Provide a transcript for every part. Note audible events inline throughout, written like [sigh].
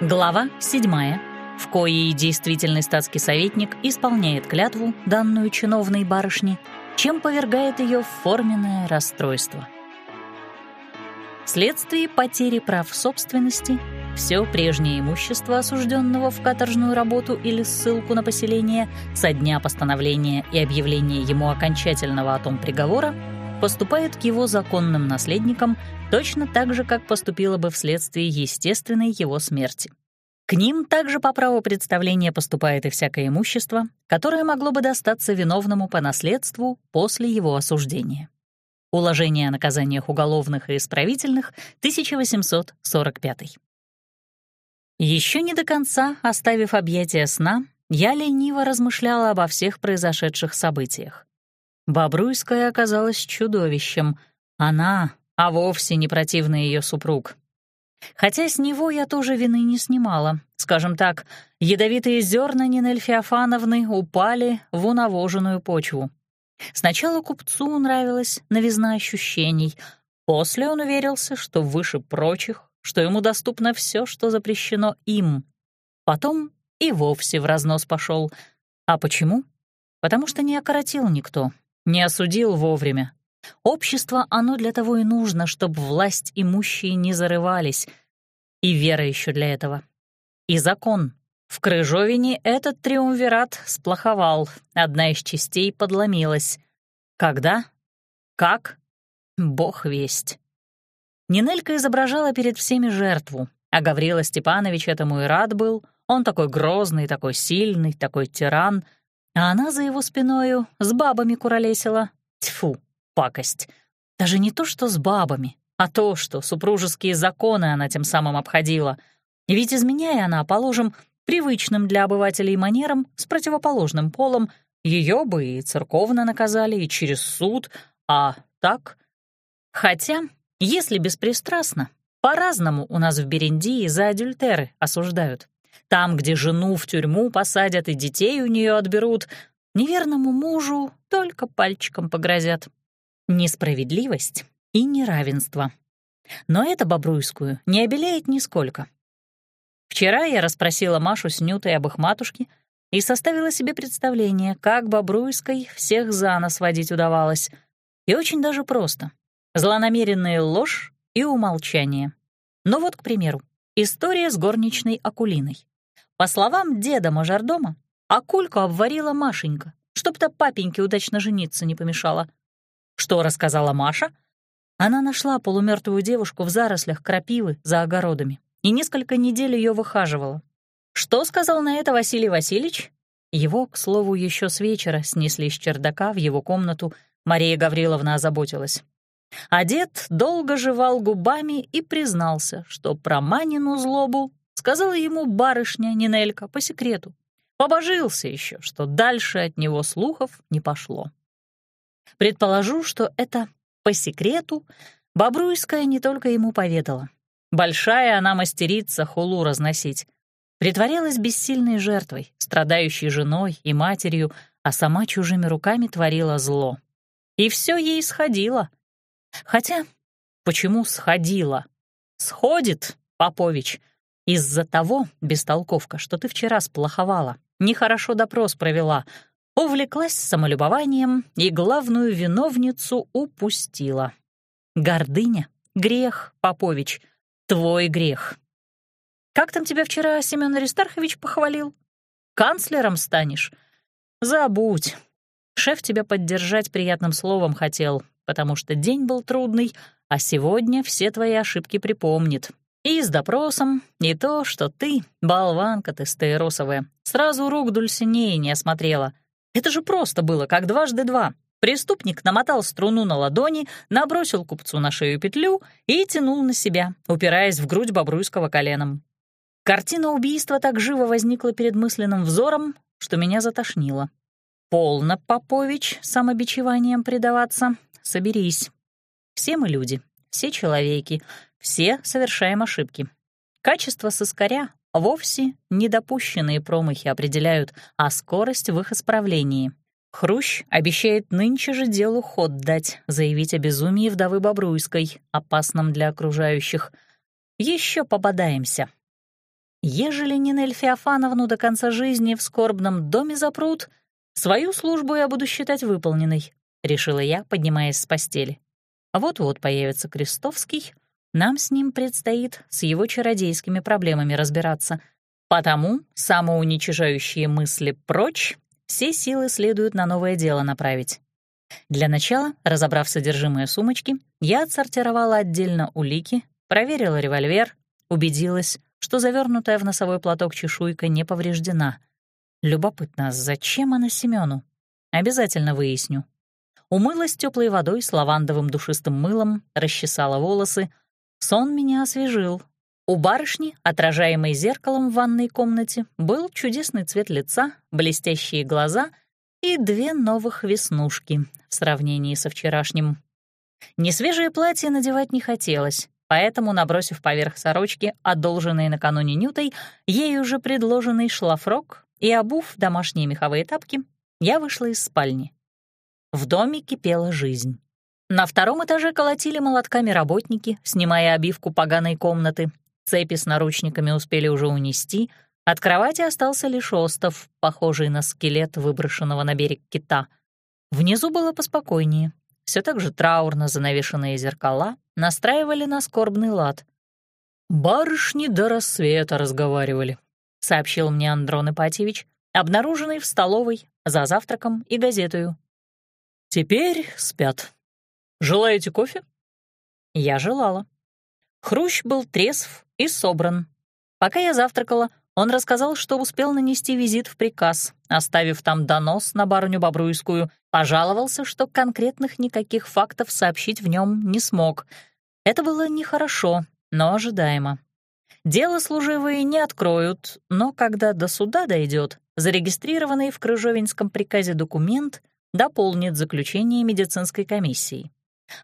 Глава 7, в коей действительный статский советник исполняет клятву, данную чиновной барышне, чем повергает ее в форменное расстройство. Вследствие потери прав собственности все прежнее имущество осужденного в каторжную работу или ссылку на поселение со дня постановления и объявления ему окончательного о том приговора поступает к его законным наследникам точно так же, как поступило бы вследствие естественной его смерти. К ним также по праву представления поступает и всякое имущество, которое могло бы достаться виновному по наследству после его осуждения. Уложение о наказаниях уголовных и исправительных, 1845. Еще не до конца, оставив объятия сна, я лениво размышляла обо всех произошедших событиях. Бобруйская оказалась чудовищем. Она, а вовсе не противный ее супруг. Хотя с него я тоже вины не снимала. Скажем так, ядовитые зерна Нинель Феофановны упали в унавоженную почву. Сначала купцу нравилась новизна ощущений, после он уверился, что выше прочих, что ему доступно все, что запрещено им. Потом и вовсе в разнос пошел. А почему? Потому что не окоротил никто, не осудил вовремя. Общество оно для того и нужно, чтобы власть имущие не зарывались. И вера еще для этого. И закон. В Крыжовине этот триумвират сплоховал, одна из частей подломилась. Когда? Как? Бог весть. Нинелька изображала перед всеми жертву, а Гаврила Степанович этому и рад был. Он такой грозный, такой сильный, такой тиран — а она за его спиною с бабами куролесила. Тьфу, пакость. Даже не то, что с бабами, а то, что супружеские законы она тем самым обходила. Ведь изменяя она, положим, привычным для обывателей манерам с противоположным полом, ее бы и церковно наказали, и через суд, а так... Хотя, если беспристрастно, по-разному у нас в Берендии за адюльтеры осуждают. Там, где жену в тюрьму посадят и детей у нее отберут, неверному мужу только пальчиком погрозят. Несправедливость и неравенство. Но это Бобруйскую не обеляет нисколько. Вчера я расспросила Машу с Нютой об их матушке и составила себе представление, как Бобруйской всех за нос водить удавалось. И очень даже просто. Злонамеренная ложь и умолчание. Ну вот, к примеру, история с горничной Акулиной. По словам деда мажордома, Акульку обварила Машенька, чтоб-то папеньке удачно жениться не помешало. Что рассказала Маша? Она нашла полумертвую девушку в зарослях крапивы за огородами и несколько недель ее выхаживала. Что сказал на это Василий Васильевич? Его, к слову, еще с вечера снесли с чердака в его комнату, Мария Гавриловна озаботилась. А дед долго жевал губами и признался, что про Манину злобу Сказала ему барышня Нинелька по секрету. Побожился еще, что дальше от него слухов не пошло. Предположу, что это по секрету Бобруйская не только ему поведала. Большая она мастерица хулу разносить. Притворялась бессильной жертвой, страдающей женой и матерью, а сама чужими руками творила зло. И все ей сходило. Хотя, почему сходило? Сходит, Попович, из-за того, бестолковка, что ты вчера сплоховала, нехорошо допрос провела, увлеклась самолюбованием и главную виновницу упустила. Гордыня — грех, Попович, твой грех. Как там тебя вчера Семён Аристархович похвалил? Канцлером станешь? Забудь. Шеф тебя поддержать приятным словом хотел, потому что день был трудный, а сегодня все твои ошибки припомнит, и с допросом, и то, что ты, болванка ты стаиросовая, сразу рук Дульсинеи не осмотрела. Это же просто было, как дважды два. Преступник намотал струну на ладони, набросил купцу на шею петлю и тянул на себя, упираясь в грудь Бобруйского коленом. Картина убийства так живо возникла перед мысленным взором, что меня затошнило. «Полно, Попович, самобичеванием предаваться. Соберись. Все мы люди, все человеки, все совершаем ошибки. Качество соскаря вовсе недопущенные промахи определяют, а скорость в их исправлении. Хрущ обещает нынче же делу ход дать, заявить о безумии вдовы Бобруйской, опасном для окружающих. Еще пободаемся. Ежели Нинель Феофановну до конца жизни в скорбном доме запрут, свою службу я буду считать выполненной, — решила я, поднимаясь с постели. Вот-вот появится Крестовский, нам с ним предстоит с его чародейскими проблемами разбираться. Потому самоуничижающие мысли прочь, все силы следует на новое дело направить. Для начала, разобрав содержимое сумочки, я отсортировала отдельно улики, проверила револьвер, убедилась, что завернутая в носовой платок чешуйка не повреждена. Любопытно, зачем она Семену? Обязательно выясню. Умылась теплой водой с лавандовым душистым мылом, расчесала волосы. Сон меня освежил. У барышни, отражаемой зеркалом в ванной комнате, был чудесный цвет лица, блестящие глаза и две новых веснушки в сравнении со вчерашним. Несвежее платье надевать не хотелось, поэтому, набросив поверх сорочки, одолженные накануне Нютой, ей уже предложенный шлафрок и обув домашние меховые тапки, я вышла из спальни. В доме кипела жизнь. На втором этаже колотили молотками работники, снимая обивку поганой комнаты. Цепи с наручниками успели уже унести. От кровати остался лишь остов, похожий на скелет выброшенного на берег кита. Внизу было поспокойнее. Все так же траурно занавешенные зеркала настраивали на скорбный лад. «Барышни до рассвета разговаривали», — сообщил мне Андрон Ипатьевич, обнаруженный в столовой за завтраком и газетою. Теперь спят. Желаете кофе? Я желала. Хрущ был трезв и собран. Пока я завтракала, он рассказал, что успел нанести визит в приказ, оставив там донос на барыню Бобруйскую, пожаловался, что конкретных никаких фактов сообщить в нем не смог. Это было нехорошо, но ожидаемо. Дело служивые не откроют, но когда до суда дойдет, зарегистрированный в Крыжовинском приказе документ дополнит заключение медицинской комиссии.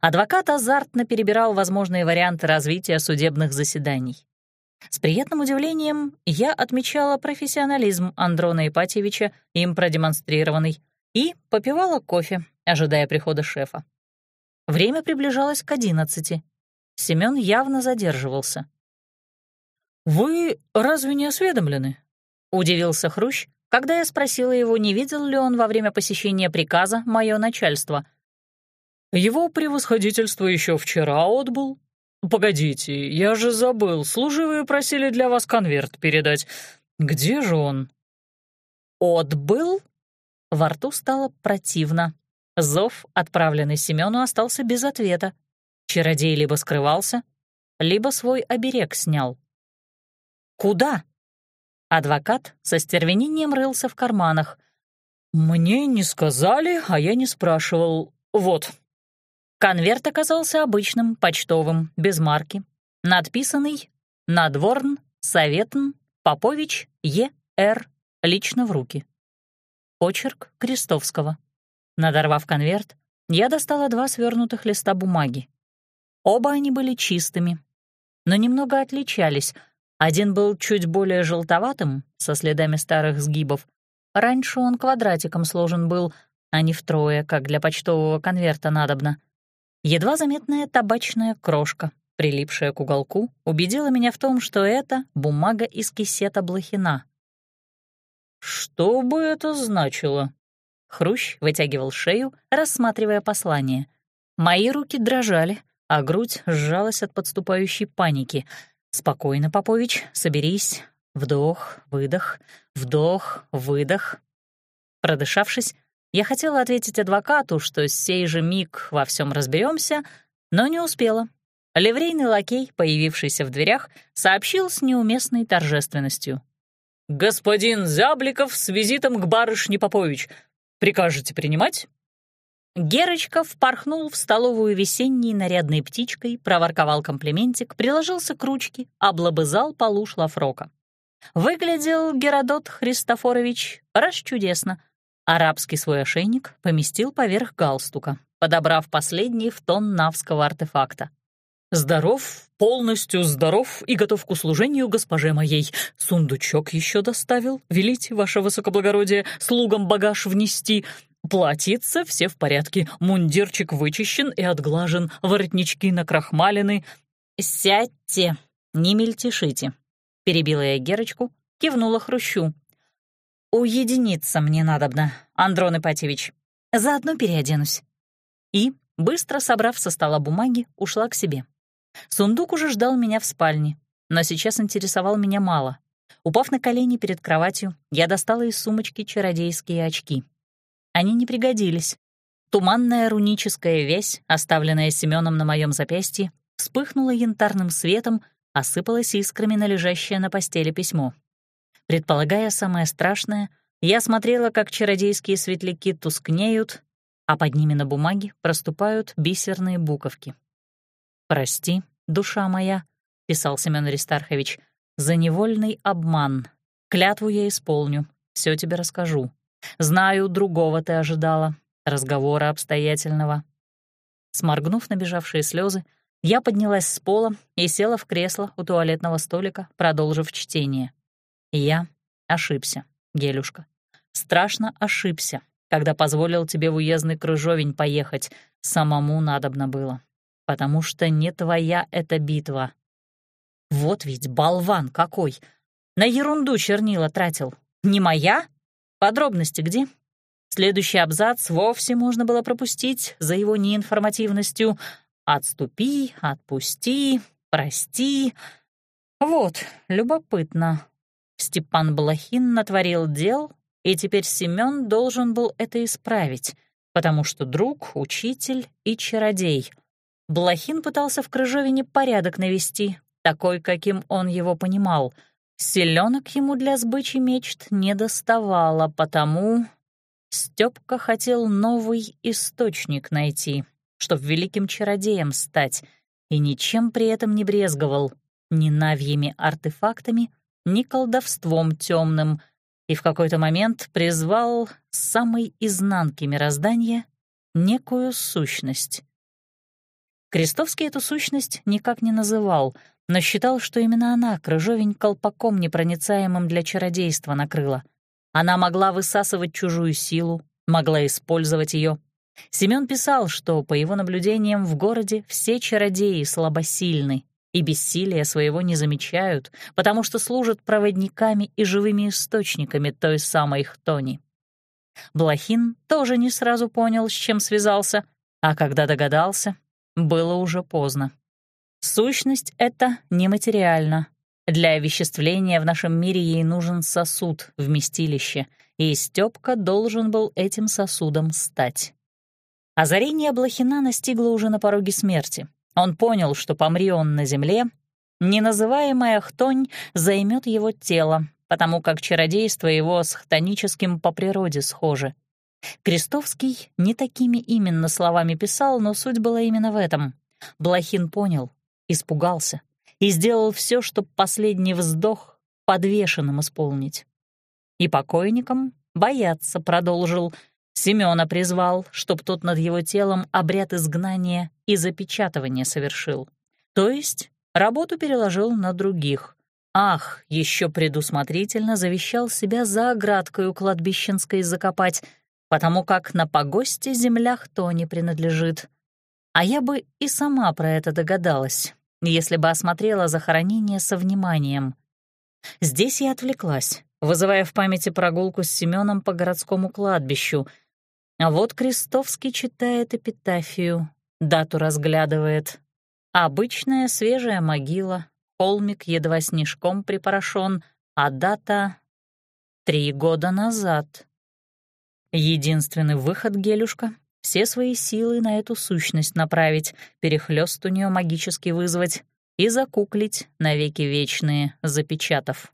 Адвокат азартно перебирал возможные варианты развития судебных заседаний. С приятным удивлением я отмечала профессионализм Андрона Ипатьевича, им продемонстрированный, и попивала кофе, ожидая прихода шефа. Время приближалось к одиннадцати. Семён явно задерживался. «Вы разве не осведомлены?» — удивился Хрущ, когда я спросила его, не видел ли он во время посещения приказа мое начальство. «Его превосходительство еще вчера отбыл. Погодите, я же забыл, служивые просили для вас конверт передать. Где же он?» «Отбыл?» Во рту стало противно. Зов, отправленный Семену, остался без ответа. Чародей либо скрывался, либо свой оберег снял. «Куда?» Адвокат со стервенением рылся в карманах. «Мне не сказали, а я не спрашивал. Вот». Конверт оказался обычным, почтовым, без марки. Надписанный «Надворн, Советн, Попович, Е.Р. Лично в руки». Почерк Крестовского. Надорвав конверт, я достала два свернутых листа бумаги. Оба они были чистыми, но немного отличались — один был чуть более желтоватым, со следами старых сгибов. Раньше он квадратиком сложен был, а не втрое, как для почтового конверта надобно. Едва заметная табачная крошка, прилипшая к уголку, убедила меня в том, что это бумага из кисета Блохина. «Что бы это значило?» Хрущ вытягивал шею, рассматривая послание. Мои руки дрожали, а грудь сжалась от подступающей паники — «Спокойно, Попович, соберись. Вдох, выдох, вдох, выдох». Продышавшись, я хотела ответить адвокату, что сей же миг во всем разберемся, но не успела. Ливрейный лакей, появившийся в дверях, сообщил с неуместной торжественностью. «Господин Зябликов с визитом к барышне Попович. Прикажете принимать?» Герочка впорхнул в столовую весенней нарядной птичкой, проворковал комплиментик, приложился к ручке, облобызал полу шлафрока. Выглядел Геродот Христофорович расчудесно. Арабский свой ошейник поместил поверх галстука, подобрав последний в тон навского артефакта. «Здоров, полностью здоров и готов к услужению госпоже моей. Сундучок еще доставил. Велите, ваше высокоблагородие, слугам багаж внести. Платьица все в порядке, мундирчик вычищен и отглажен, воротнички накрахмалены. «Сядьте, не мельтешите», Перебила я Герочку, кивнула Хрущу. «Уединиться мне надобно, Андрон Ипатьевич. Заодно переоденусь». И, быстро собрав со стола бумаги, ушла к себе. Сундук уже ждал меня в спальне, но сейчас интересовал меня мало. Упав на колени перед кроватью, я достала из сумочки чародейские очки. Они не пригодились. Туманная руническая вязь, оставленная Семеном на моем запястье, вспыхнула янтарным светом, осыпалась искрами на лежащее на постели письмо. Предполагая самое страшное, я смотрела, как чародейские светляки тускнеют, а под ними на бумаге проступают бисерные буковки. «Прости, душа моя», — писал Семен Аристархович, — «за невольный обман. Клятву я исполню, все тебе расскажу. Знаю, другого ты ожидала, разговора обстоятельного». Сморгнув набежавшие слезы, я поднялась с пола и села в кресло у туалетного столика, продолжив чтение. Я ошибся, Гелюшка. Страшно ошибся, когда позволил тебе в уездный крыжовень поехать. Самому надобно было потому что не твоя эта битва. Вот ведь болван какой! На ерунду чернила тратил. Не моя? Подробности где? Следующий абзац вовсе можно было пропустить за его неинформативностью. «Отступи, отпусти, прости». Вот, любопытно. Степан Блохин натворил дел, и теперь Семён должен был это исправить, потому что друг, учитель и чародей — Блохин пытался в Крыжовине порядок навести, такой, каким он его понимал. Селенок ему для сбычи мечт не доставало, потому Стёпка хотел новый источник найти, чтоб великим чародеем стать, и ничем при этом не брезговал, ни навьими артефактами, ни колдовством темным, и в какой-то момент призвал с самой изнанки мироздания некую сущность. Крестовский эту сущность никак не называл, но считал, что именно она крыжовень колпаком непроницаемым для чародейства накрыла. Она могла высасывать чужую силу, могла использовать ее. Семён писал, что, по его наблюдениям, в городе все чародеи слабосильны и бессилия своего не замечают, потому что служат проводниками и живыми источниками той самой Хтони. Блохин тоже не сразу понял, с чем связался, а когда догадался, было уже поздно. Сущность эта нематериальна. Для овеществления в нашем мире ей нужен сосуд, вместилище, и Стёпка должен был этим сосудом стать. Озарение Блохина настигло уже на пороге смерти. Он понял, что помри он на земле, неназываемая хтонь займет его тело, потому как чародейство его с хтоническим по природе схоже — Крестовский не такими именно словами писал, но суть была именно в этом. Блохин понял, испугался и сделал все, чтобы последний вздох подвешенным исполнить. И покойникам бояться продолжил. Семёна призвал, чтоб тот над его телом обряд изгнания и запечатывания совершил. То есть работу переложил на других. Ах, еще предусмотрительно завещал себя за оградкой у кладбищенской закопать — потому как на погосте земля кто не принадлежит. А я бы и сама про это догадалась, если бы осмотрела захоронение со вниманием. Здесь я отвлеклась, вызывая в памяти прогулку с Семеном по городскому кладбищу. А вот Крестовский читает эпитафию, дату разглядывает. Обычная свежая могила, холмик едва снежком припорошен, а дата — три года назад. Единственный выход, Гелюшка — все свои силы на эту сущность направить, перехлёст у нее магически вызвать и закуклить навеки вечные, запечатав.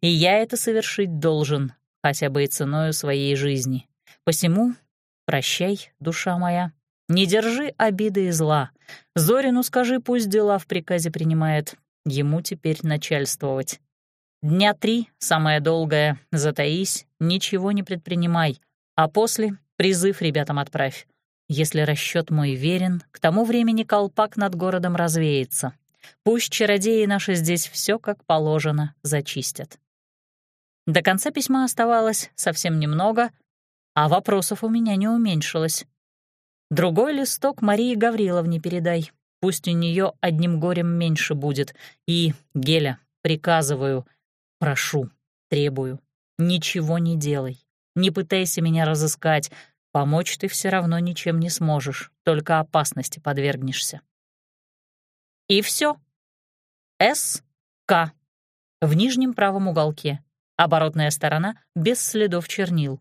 И я это совершить должен, хотя бы и ценою своей жизни. Посему прощай, душа моя, не держи обиды и зла. Зорину скажи, пусть дела в приказе принимает, ему теперь начальствовать. Дня три, самое долгое, затаись, ничего не предпринимай — а после призыв ребятам отправь. Если расчет мой верен, к тому времени колпак над городом развеется. Пусть чародеи наши здесь все как положено зачистят. До конца письма оставалось совсем немного, а вопросов у меня не уменьшилось. Другой листок Марии Гавриловне передай. Пусть у нее одним горем меньше будет. И, Геля, приказываю, прошу, требую, ничего не делай. Не пытайся меня разыскать, помочь ты все равно ничем не сможешь, только опасности подвергнешься. И все. С. К. В нижнем правом уголке. Оборотная сторона без следов чернил.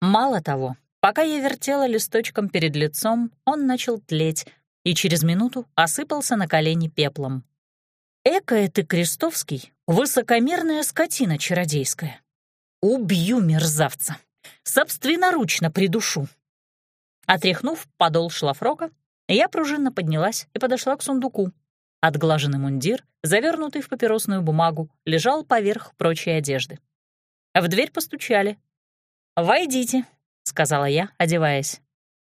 Мало того, пока я вертела листочком перед лицом, он начал тлеть и через минуту осыпался на колени пеплом. «Экая ты, Крестовский, высокомерная скотина чародейская. Убью мерзавца, собственноручно придушу». Отряхнув подол шлафрока, я пружинно поднялась и подошла к сундуку. Отглаженный мундир, завернутый в папиросную бумагу, лежал поверх прочей одежды. В дверь постучали. «Войдите», — сказала я, одеваясь.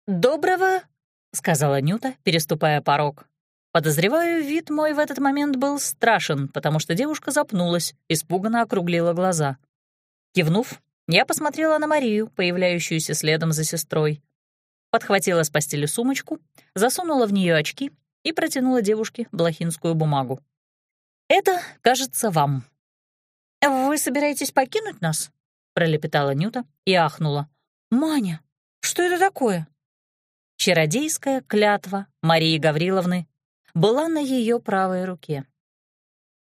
«Доброго», — сказала Нюта, переступая порог. Подозреваю, вид мой в этот момент был страшен, потому что девушка запнулась, испуганно округлила глаза. Кивнув, я посмотрела на Марию, появляющуюся следом за сестрой. Подхватила с постели сумочку, засунула в нее очки и протянула девушке блохинскую бумагу. «Это, кажется, вам». «Вы собираетесь покинуть нас?» — пролепетала Нюта и ахнула. «Маня, что это такое?» Чародейская клятва Марии Гавриловны была на ее правой руке.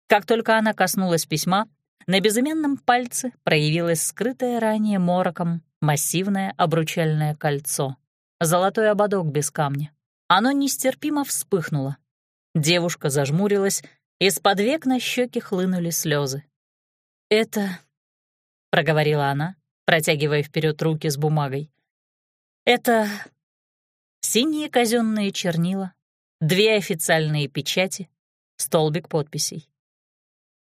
Как только она коснулась письма, на безымянном пальце проявилось скрытое ранее мороком массивное обручальное кольцо, золотой ободок без камня. Оно нестерпимо вспыхнуло. Девушка зажмурилась, из-под век на щеки хлынули слезы. «Это...» — проговорила она, протягивая вперед руки с бумагой. «Это...» Синие казенные чернила, две официальные печати, столбик подписей.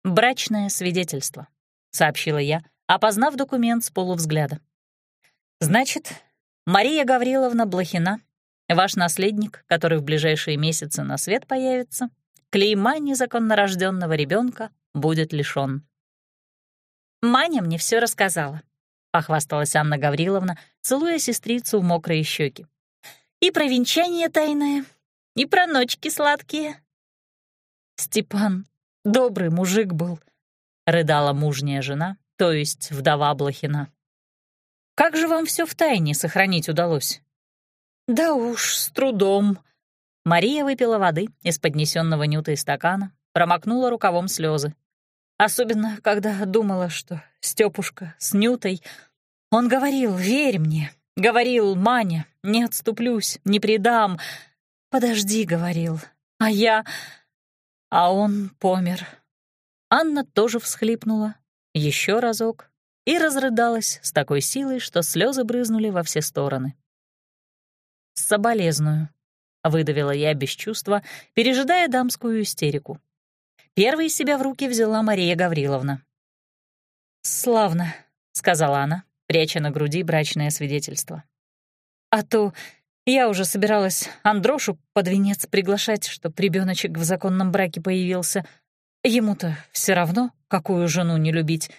«Брачное свидетельство», — сообщила я, опознав документ с полувзгляда. «Значит, Мария Гавриловна Блохина, ваш наследник, который в ближайшие месяцы на свет появится, клейма незаконнорожденного ребенка будет лишён». «Маня мне все рассказала», — похвасталась Анна Гавриловна, целуя сестрицу в мокрые щеки. «И про венчание тайное, и про ночки сладкие». Степан Добрый мужик был», — рыдала мужняя жена, то есть вдова Блохина. «Как же вам все в тайне сохранить удалось?» «Да уж, с трудом». Мария выпила воды из поднесенного Нютой стакана, промокнула рукавом слезы. Особенно, когда думала, что Степушка с Нютой... Он говорил, верь мне, говорил, Маня, не отступлюсь, не предам. Подожди, говорил. А я... А он помер. Анна тоже всхлипнула, еще разок, и разрыдалась с такой силой, что слезы брызнули во все стороны. «Соболезную», — выдавила я без чувства, пережидая дамскую истерику. Первой себя в руки взяла Мария Гавриловна. «Славно», — сказала она, пряча на груди брачное свидетельство. «А то я уже собиралась Андрошу под венец приглашать, чтоб ребеночек в законном браке появился. Ему-то все равно, какую жену не любить.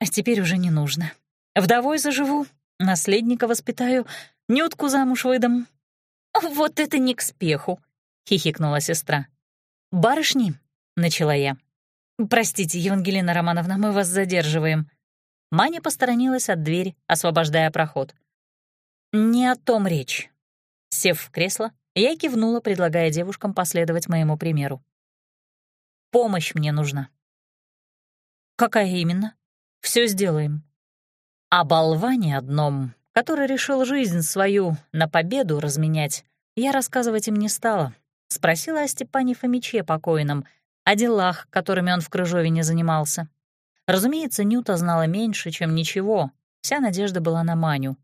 А теперь уже не нужно. Вдовой заживу, наследника воспитаю, Нютку замуж выдам. «Вот это не к спеху», — хихикнула сестра. «Барышни», — начала я. «Простите, Евангелина Романовна, мы вас задерживаем». Маня посторонилась от двери, освобождая проход. «Не о том речь. Сев в кресло, я кивнула, предлагая девушкам последовать моему примеру. «Помощь мне нужна». «Какая именно? Все сделаем». О болване одном, который решил жизнь свою на победу разменять, я рассказывать им не стала. Спросила о Степане Фомиче покойном, о делах, которыми он в Крыжовине занимался. Разумеется, Нюта знала меньше, чем ничего. Вся надежда была на Маню.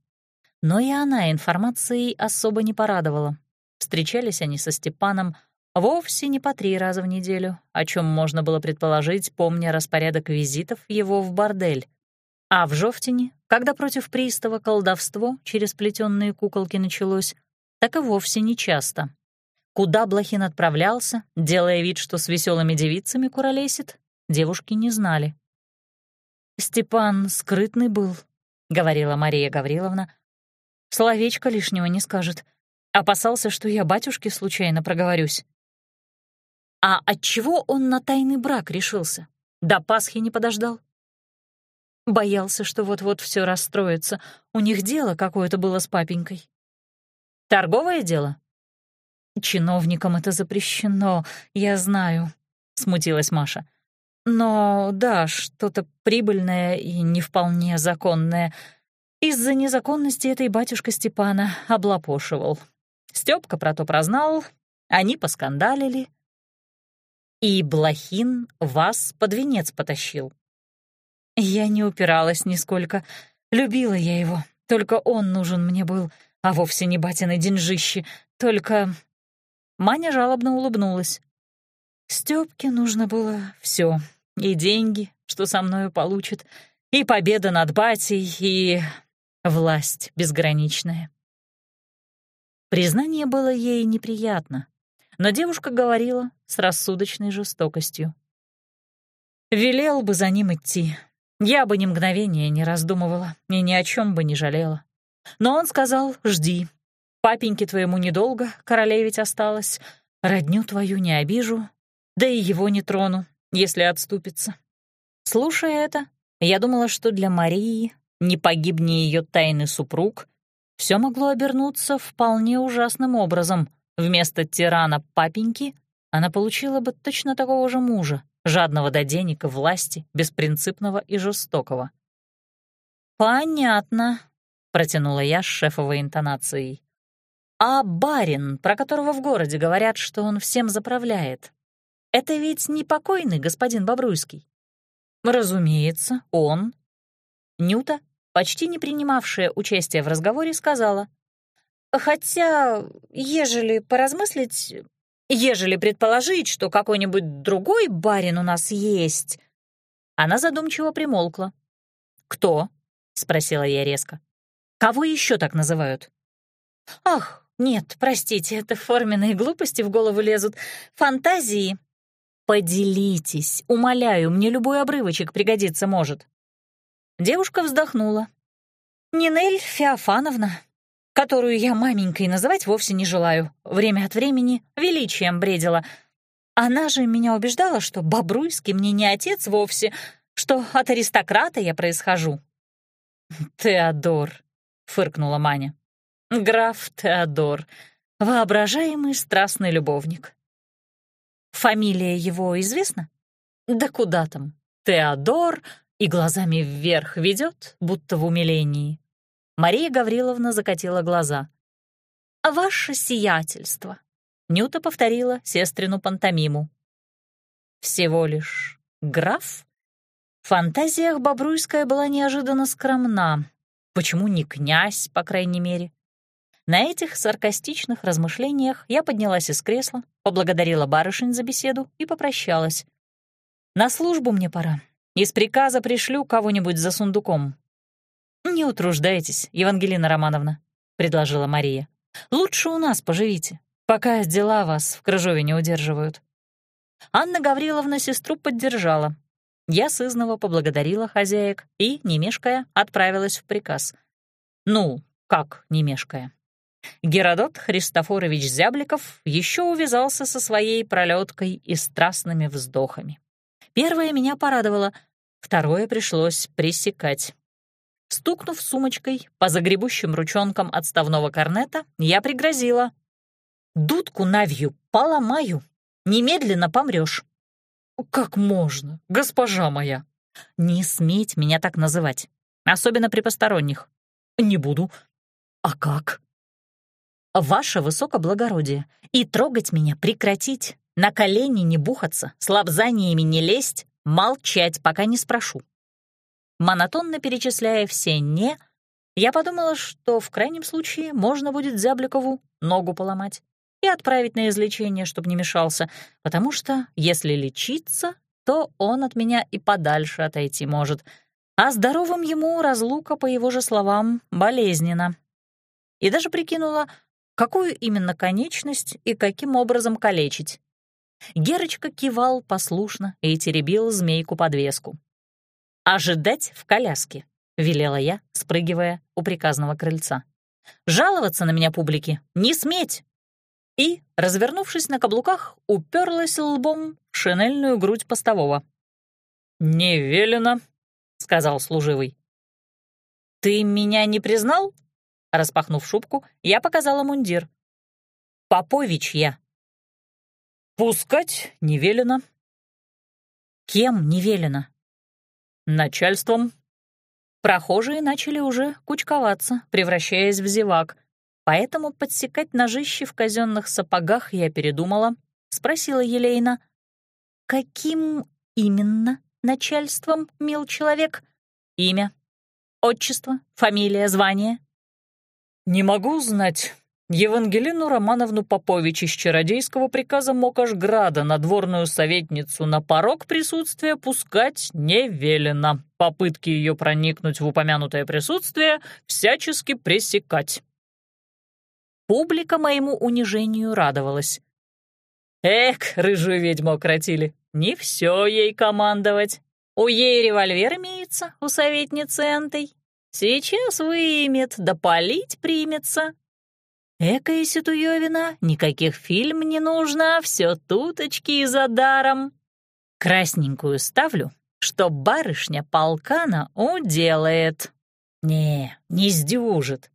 Но и она информацией особо не порадовала. Встречались они со Степаном вовсе не по три раза в неделю, о чем можно было предположить, помня распорядок визитов его в бордель. А в Жовтине, когда против пристава колдовство через плетённые куколки началось, так и вовсе не часто. Куда Блохин отправлялся, делая вид, что с веселыми девицами куролесит, девушки не знали. «Степан скрытный был», — говорила Мария Гавриловна, Словечко лишнего не скажет. Опасался, что я батюшке случайно проговорюсь. А отчего он на тайный брак решился? До Пасхи не подождал. Боялся, что вот-вот все расстроится. У них дело какое-то было с папенькой. Торговое дело? Чиновникам это запрещено, я знаю, смутилась Маша. Но да, что-то прибыльное и не вполне законное. Из-за незаконности этой батюшка Степана облапошивал. Стёпка про то прознал, они поскандалили. И Блохин вас под венец потащил. Я не упиралась нисколько. Любила я его. Только он нужен мне был, а вовсе не батины деньжищи. Только... Маня жалобно улыбнулась. Стёпке нужно было все: И деньги, что со мною получит, и победа над батей, и власть безграничная. Признание было ей неприятно, но девушка говорила с рассудочной жестокостью. «Велел бы за ним идти, я бы ни мгновения не раздумывала и ни о чем бы не жалела. Но он сказал «жди». Папеньке твоему недолго, королей ведь осталось. Родню твою не обижу, да и его не трону, если отступится. Слушая это, я думала, что для Марии, не погибни ее тайный супруг, все могло обернуться вполне ужасным образом. Вместо тирана папеньки она получила бы точно такого же мужа, жадного до денег и власти, беспринципного и жестокого. «Понятно», — протянула я с шефовой интонацией. «А барин, про которого в городе говорят, что он всем заправляет, это ведь не покойный господин Бобруйский?» «Разумеется, он». Нюта, почти не принимавшая участие в разговоре, сказала. «Хотя, ежели поразмыслить, Ежели предположить, что какой-нибудь другой барин у нас есть...» Она задумчиво примолкла. «Кто?» — спросила я резко. «Кого еще так называют?» «Ах, нет, простите, это форменные глупости в голову лезут. Фантазии». «Поделитесь, умоляю, мне любой обрывочек пригодиться может». Девушка вздохнула. «Нинель Феофановна, которую я маменькой называть вовсе не желаю. Время от времени величием бредила. Она же меня убеждала, что Бобруйский мне не отец вовсе, что от аристократа я происхожу. «Теодор», — фыркнула Маня. «Граф Теодор, воображаемый страстный любовник». «Фамилия его известна?» «Да куда там? Теодор и глазами вверх ведет, будто в умилении. Мария Гавриловна закатила глаза. «Ваше сиятельство», — Нюта повторила сестрину пантомиму. «Всего лишь граф?» В фантазиях Бобруйская была неожиданно скромна. Почему не князь, по крайней мере? На этих саркастичных размышлениях я поднялась из кресла, поблагодарила барышень за беседу и попрощалась. «На службу мне пора. Из приказа пришлю кого-нибудь за сундуком. «Не утруждайтесь, Евангелина Романовна», — предложила Мария. «Лучше у нас поживите, пока дела вас в Крыжове не удерживают». Анна Гавриловна сестру поддержала. Я сызново поблагодарила хозяек и, не мешкая, отправилась в приказ. Ну, как не мешкая? Геродот Христофорович Зябликов еще увязался со своей пролеткой и страстными вздохами. Первое меня порадовало, второе пришлось пресекать. Стукнув сумочкой по загребущим ручонкам отставного корнета, я пригрозила. «Дудку навью поломаю, немедленно помрешь». «Как можно, госпожа моя?» «Не сметь меня так называть, особенно при посторонних». «Не буду». «А как?» «Ваше высокоблагородие, и трогать меня прекратить, на колени не бухаться, с лапзаниями не лезть, молчать, пока не спрошу монотонно перечисляя все «не», я подумала, что в крайнем случае можно будет Зябликову ногу поломать и отправить на излечение, чтобы не мешался, потому что, если лечиться, то он от меня и подальше отойти может, а здоровым ему разлука, по его же словам, болезненна. И даже прикинула, какую именно конечность и каким образом калечить. Герочка кивал послушно и теребил змейку-подвеску. «Ожидать в коляске», — велела я, спрыгивая у приказного крыльца. «Жаловаться на меня публике не сметь!» И, развернувшись на каблуках, уперлась лбом в шинельную грудь постового. «Не велено», — сказал служивый. «Ты меня не признал?» Распахнув шубку, я показала мундир. «Попович я». «Пускать не велено». «Кем не велено?» «Начальством». Прохожие начали уже кучковаться, превращаясь в зевак, поэтому подсекать ножищи в казенных сапогах я передумала, спросила Елейна. «Каким именно начальством, мил человек? Имя, отчество, фамилия, звание?» «Не могу знать. Евангелину Романовну Попович из чародейского приказа Мокошграда надворную советницу на порог присутствия пускать не велено. Попытки ее проникнуть в упомянутое присутствие всячески пресекать». Публика моему унижению радовалась. Эх, рыжую ведьму окротили. Не все ей командовать. У ей револьвер имеется, у советницы Энтой. Сейчас выимет, да палить примется. Экая ситуевина, никаких фильм не нужно, все туточки и за даром. Красненькую ставлю, что барышня полкана уделает. Не, не сдюжит.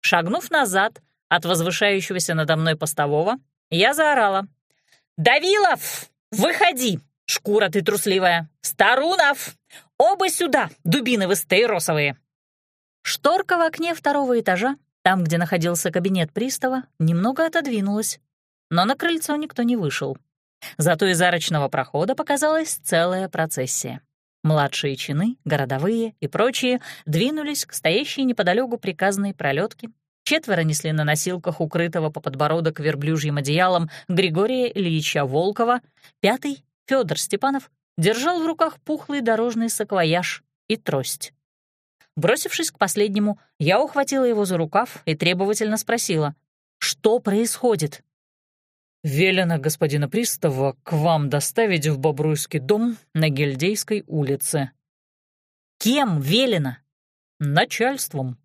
Шагнув назад от возвышающегося надо мной постового, я заорала. «Давилов, выходи, шкура ты трусливая! Старунов, оба сюда, дубины вы стаиросовые!» Шторка в окне второго этажа, там, где находился кабинет пристава, немного отодвинулась, но на крыльцо никто не вышел. Зато из арочного прохода показалась целая процессия. Младшие чины, городовые и прочие двинулись к стоящей неподалеку приказной пролетке Четверо несли на носилках укрытого по подбородок верблюжьим одеялом Григория Ильича Волкова. Пятый, Федор Степанов, держал в руках пухлый дорожный саквояж и трость. Бросившись к последнему, я ухватила его за рукав и требовательно спросила, что происходит. «Велено господина пристава к вам доставить в Бобруйский дом на Гильдейской улице». «Кем велено?» «Начальством»,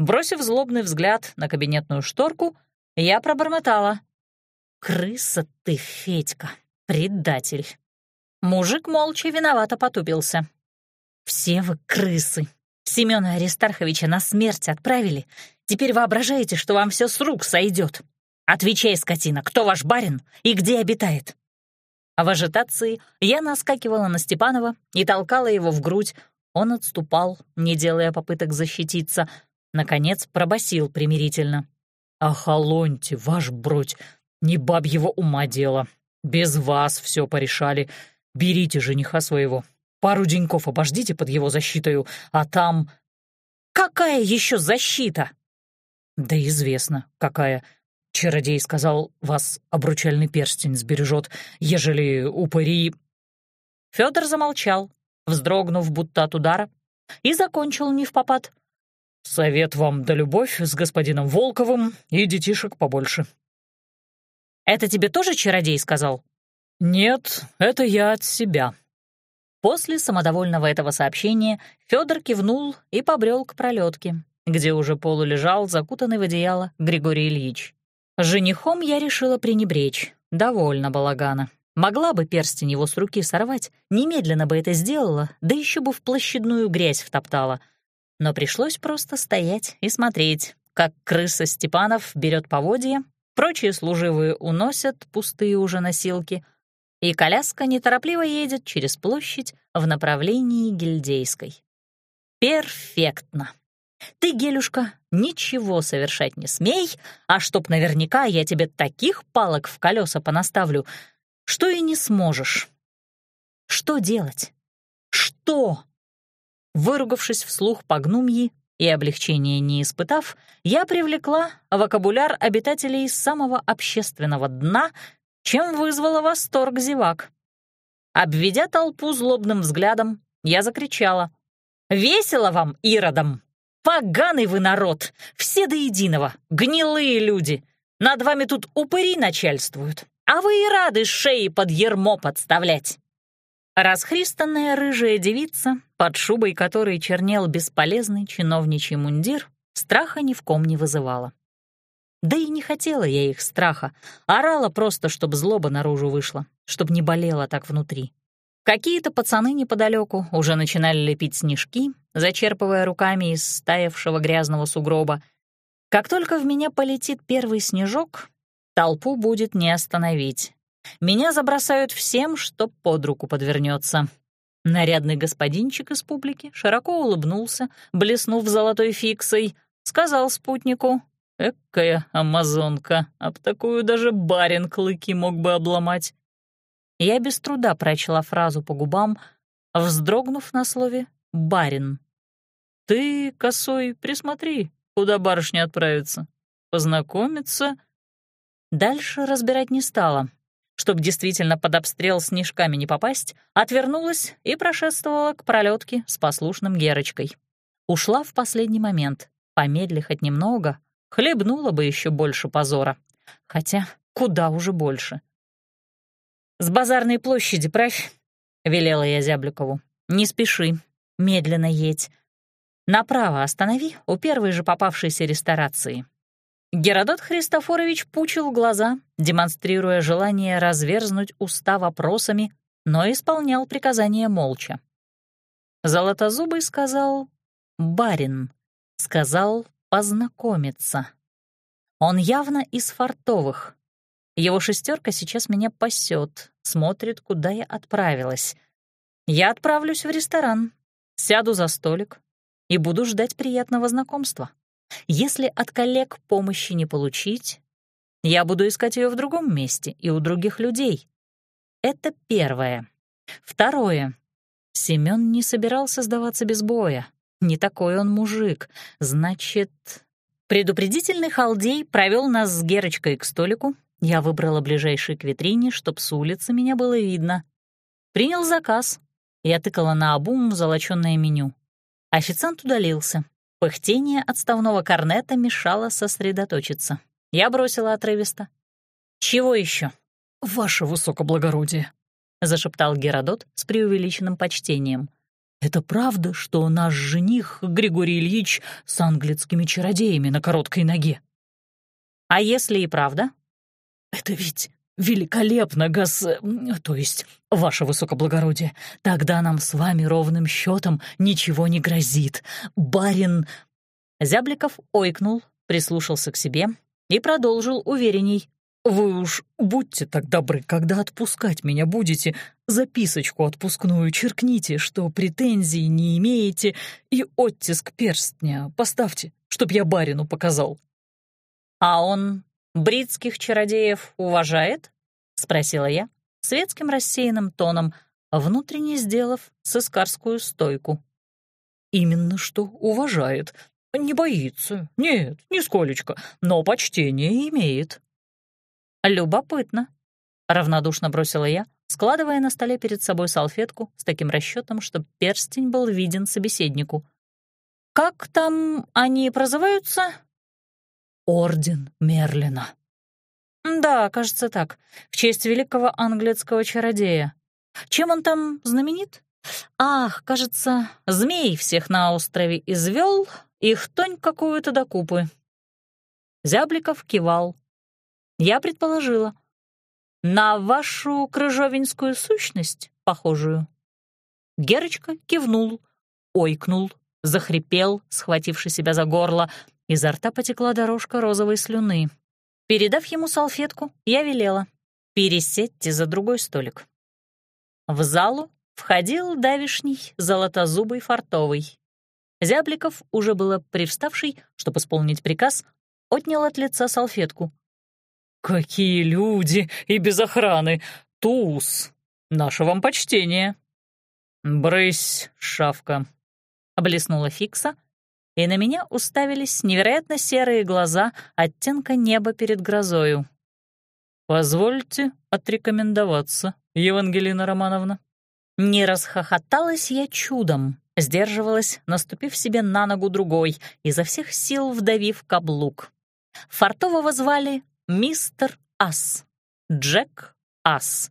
Бросив злобный взгляд на кабинетную шторку, я пробормотала. «Крыса ты, Федька, предатель!» Мужик молча виновато потупился. «Все вы крысы! Семёна Аристарховича на смерть отправили. Теперь воображаете, что вам все с рук сойдет. Отвечай, скотина, кто ваш барин и где обитает?» В ажитации я наскакивала на Степанова и толкала его в грудь. Он отступал, не делая попыток защититься — Наконец пробасил примирительно. «Охолоньте, ваш бродь, не бабьего ума дело. Без вас все порешали. Берите жениха своего. Пару деньков обождите под его защитою, а там...» «Какая еще защита?» «Да известно, какая. Чародей сказал, вас обручальный перстень сбережет, ежели упыри...» Федор замолчал, вздрогнув будто от удара, и закончил не в попад. Совет вам да любовь с господином Волковым и детишек побольше». «Это тебе тоже чародей сказал?» «Нет, это я от себя». После самодовольного этого сообщения Федор кивнул и побрел к пролетке, где уже полулежал закутанный в одеяло Григорий Ильич. Женихом я решила пренебречь. Довольно балагана. Могла бы перстень его с руки сорвать, немедленно бы это сделала, да еще бы в площадную грязь втоптала — но пришлось просто стоять и смотреть, как крыса Степанов берет поводья, прочие служивые уносят пустые уже носилки, и коляска неторопливо едет через площадь в направлении Гильдейской. Перфектно. Ты, Гелюшка, ничего совершать не смей, а чтоб наверняка я тебе таких палок в колеса понаставлю, что и не сможешь. Что делать? Что? Выругавшись вслух по гнумьи и облегчения не испытав, я привлекла вокабуляр обитателей самого общественного дна, чем вызвала восторг зевак. Обведя толпу злобным взглядом, я закричала. «Весело вам, иродам! Поганый вы народ! Все до единого! Гнилые люди! Над вами тут упыри начальствуют, а вы и рады шеи под ермо подставлять!» Расхристанная рыжая девица, под шубой которой чернел бесполезный чиновничий мундир, страха ни в ком не вызывала. Да и не хотела я их страха, орала просто, чтобы злоба наружу вышла, чтобы не болела так внутри. Какие-то пацаны неподалеку уже начинали лепить снежки, зачерпывая руками из стаявшего грязного сугроба. Как только в меня полетит первый снежок, толпу будет не остановить. Меня забросают всем, что под руку подвернется. Нарядный господинчик из публики широко улыбнулся, блеснув золотой фиксой, сказал спутнику, «Экая амазонка, об такую даже барин клыки мог бы обломать». Я без труда прочла фразу по губам, вздрогнув на слове «барин». «Ты, косой, присмотри, куда барышня отправится. Познакомиться...» Дальше разбирать не стала. Чтобы действительно под обстрел снежками не попасть, отвернулась и прошествовала к пролетке с послушным Герочкой. Ушла в последний момент, помедлив хоть немного, хлебнула бы еще больше позора. Хотя куда уже больше. «С базарной площади правь», — велела я Зябликову. «Не спеши, медленно едь. Направо останови у первой же попавшейся ресторации». Геродот Христофорович пучил глаза, демонстрируя желание разверзнуть уста вопросами, но исполнял приказания молча. Золотозубый сказал «барин», сказал «познакомиться». Он явно из фартовых, его шестерка сейчас меня пасет, смотрит, куда я отправилась. Я отправлюсь в ресторан, сяду за столик и буду ждать приятного знакомства. Если от коллег помощи не получить, я буду искать ее в другом месте и у других людей. Это первое. Второе. Семён не собирался сдаваться без боя. Не такой он мужик. Значит, предупредительный халдей провел нас с Герочкой к столику, я выбрала ближайший к витрине, чтоб с улицы меня было видно. Принял заказ. Я тыкала на обум золочёное меню. Официант удалился. Пыхтение отставного корнета мешало сосредоточиться. Я бросила отрывисто. «Чего еще? «Ваше высокоблагородие», — зашептал Геродот с преувеличенным почтением. «Это правда, что наш жених Григорий Ильич с английскими чародеями на короткой ноге?» «А если и правда?» «Это ведь великолепно, гос... то есть, ваше высокоблагородие. Тогда нам с вами ровным счетом ничего не грозит. Барин...» Зябликов ойкнул, прислушался к себе и продолжил уверенней. «Вы уж будьте так добры, когда отпускать меня будете, записочку отпускную черкните, что претензий не имеете, и оттиск перстня поставьте, чтоб я барину показал». «А он бритских чародеев уважает?» — спросила я светским рассеянным тоном, внутренне сделав сыскарскую стойку. «Именно что уважает. Не боится. Нет, нисколечко, но почтение имеет». «Любопытно», — равнодушно бросила я, складывая на столе перед собой салфетку с таким расчетом, чтобы перстень был виден собеседнику. «Как там они прозываются?» Орден Мерлина. Да, кажется так, в честь великого английского чародея. Чем он там знаменит? Ах, кажется, змей всех на острове извел, их тонь какую-то до купы. Зябликов кивал. Я предположила. На вашу крыжовинскую сущность похожую. Герочка кивнул, ойкнул, захрипел, схвативши себя за горло, Изо рта потекла дорожка розовой слюны. Передав ему салфетку, я велела. «Пересядьте за другой столик». В залу входил давишний золотозубый фартовый. Зябликов, уже было привставший, чтобы исполнить приказ, отнял от лица салфетку. «Какие люди! И без охраны! Туз! Наше вам почтение!» «Брысь, шавка!» — облеснула Фикса, и на меня уставились невероятно серые глаза оттенка неба перед грозою. «Позвольте отрекомендоваться, Евангелина Романовна». Не расхохоталась я чудом, сдерживалась, наступив себе на ногу другой, изо всех сил вдавив каблук. Фартового звали мистер Ас, Джек Ас.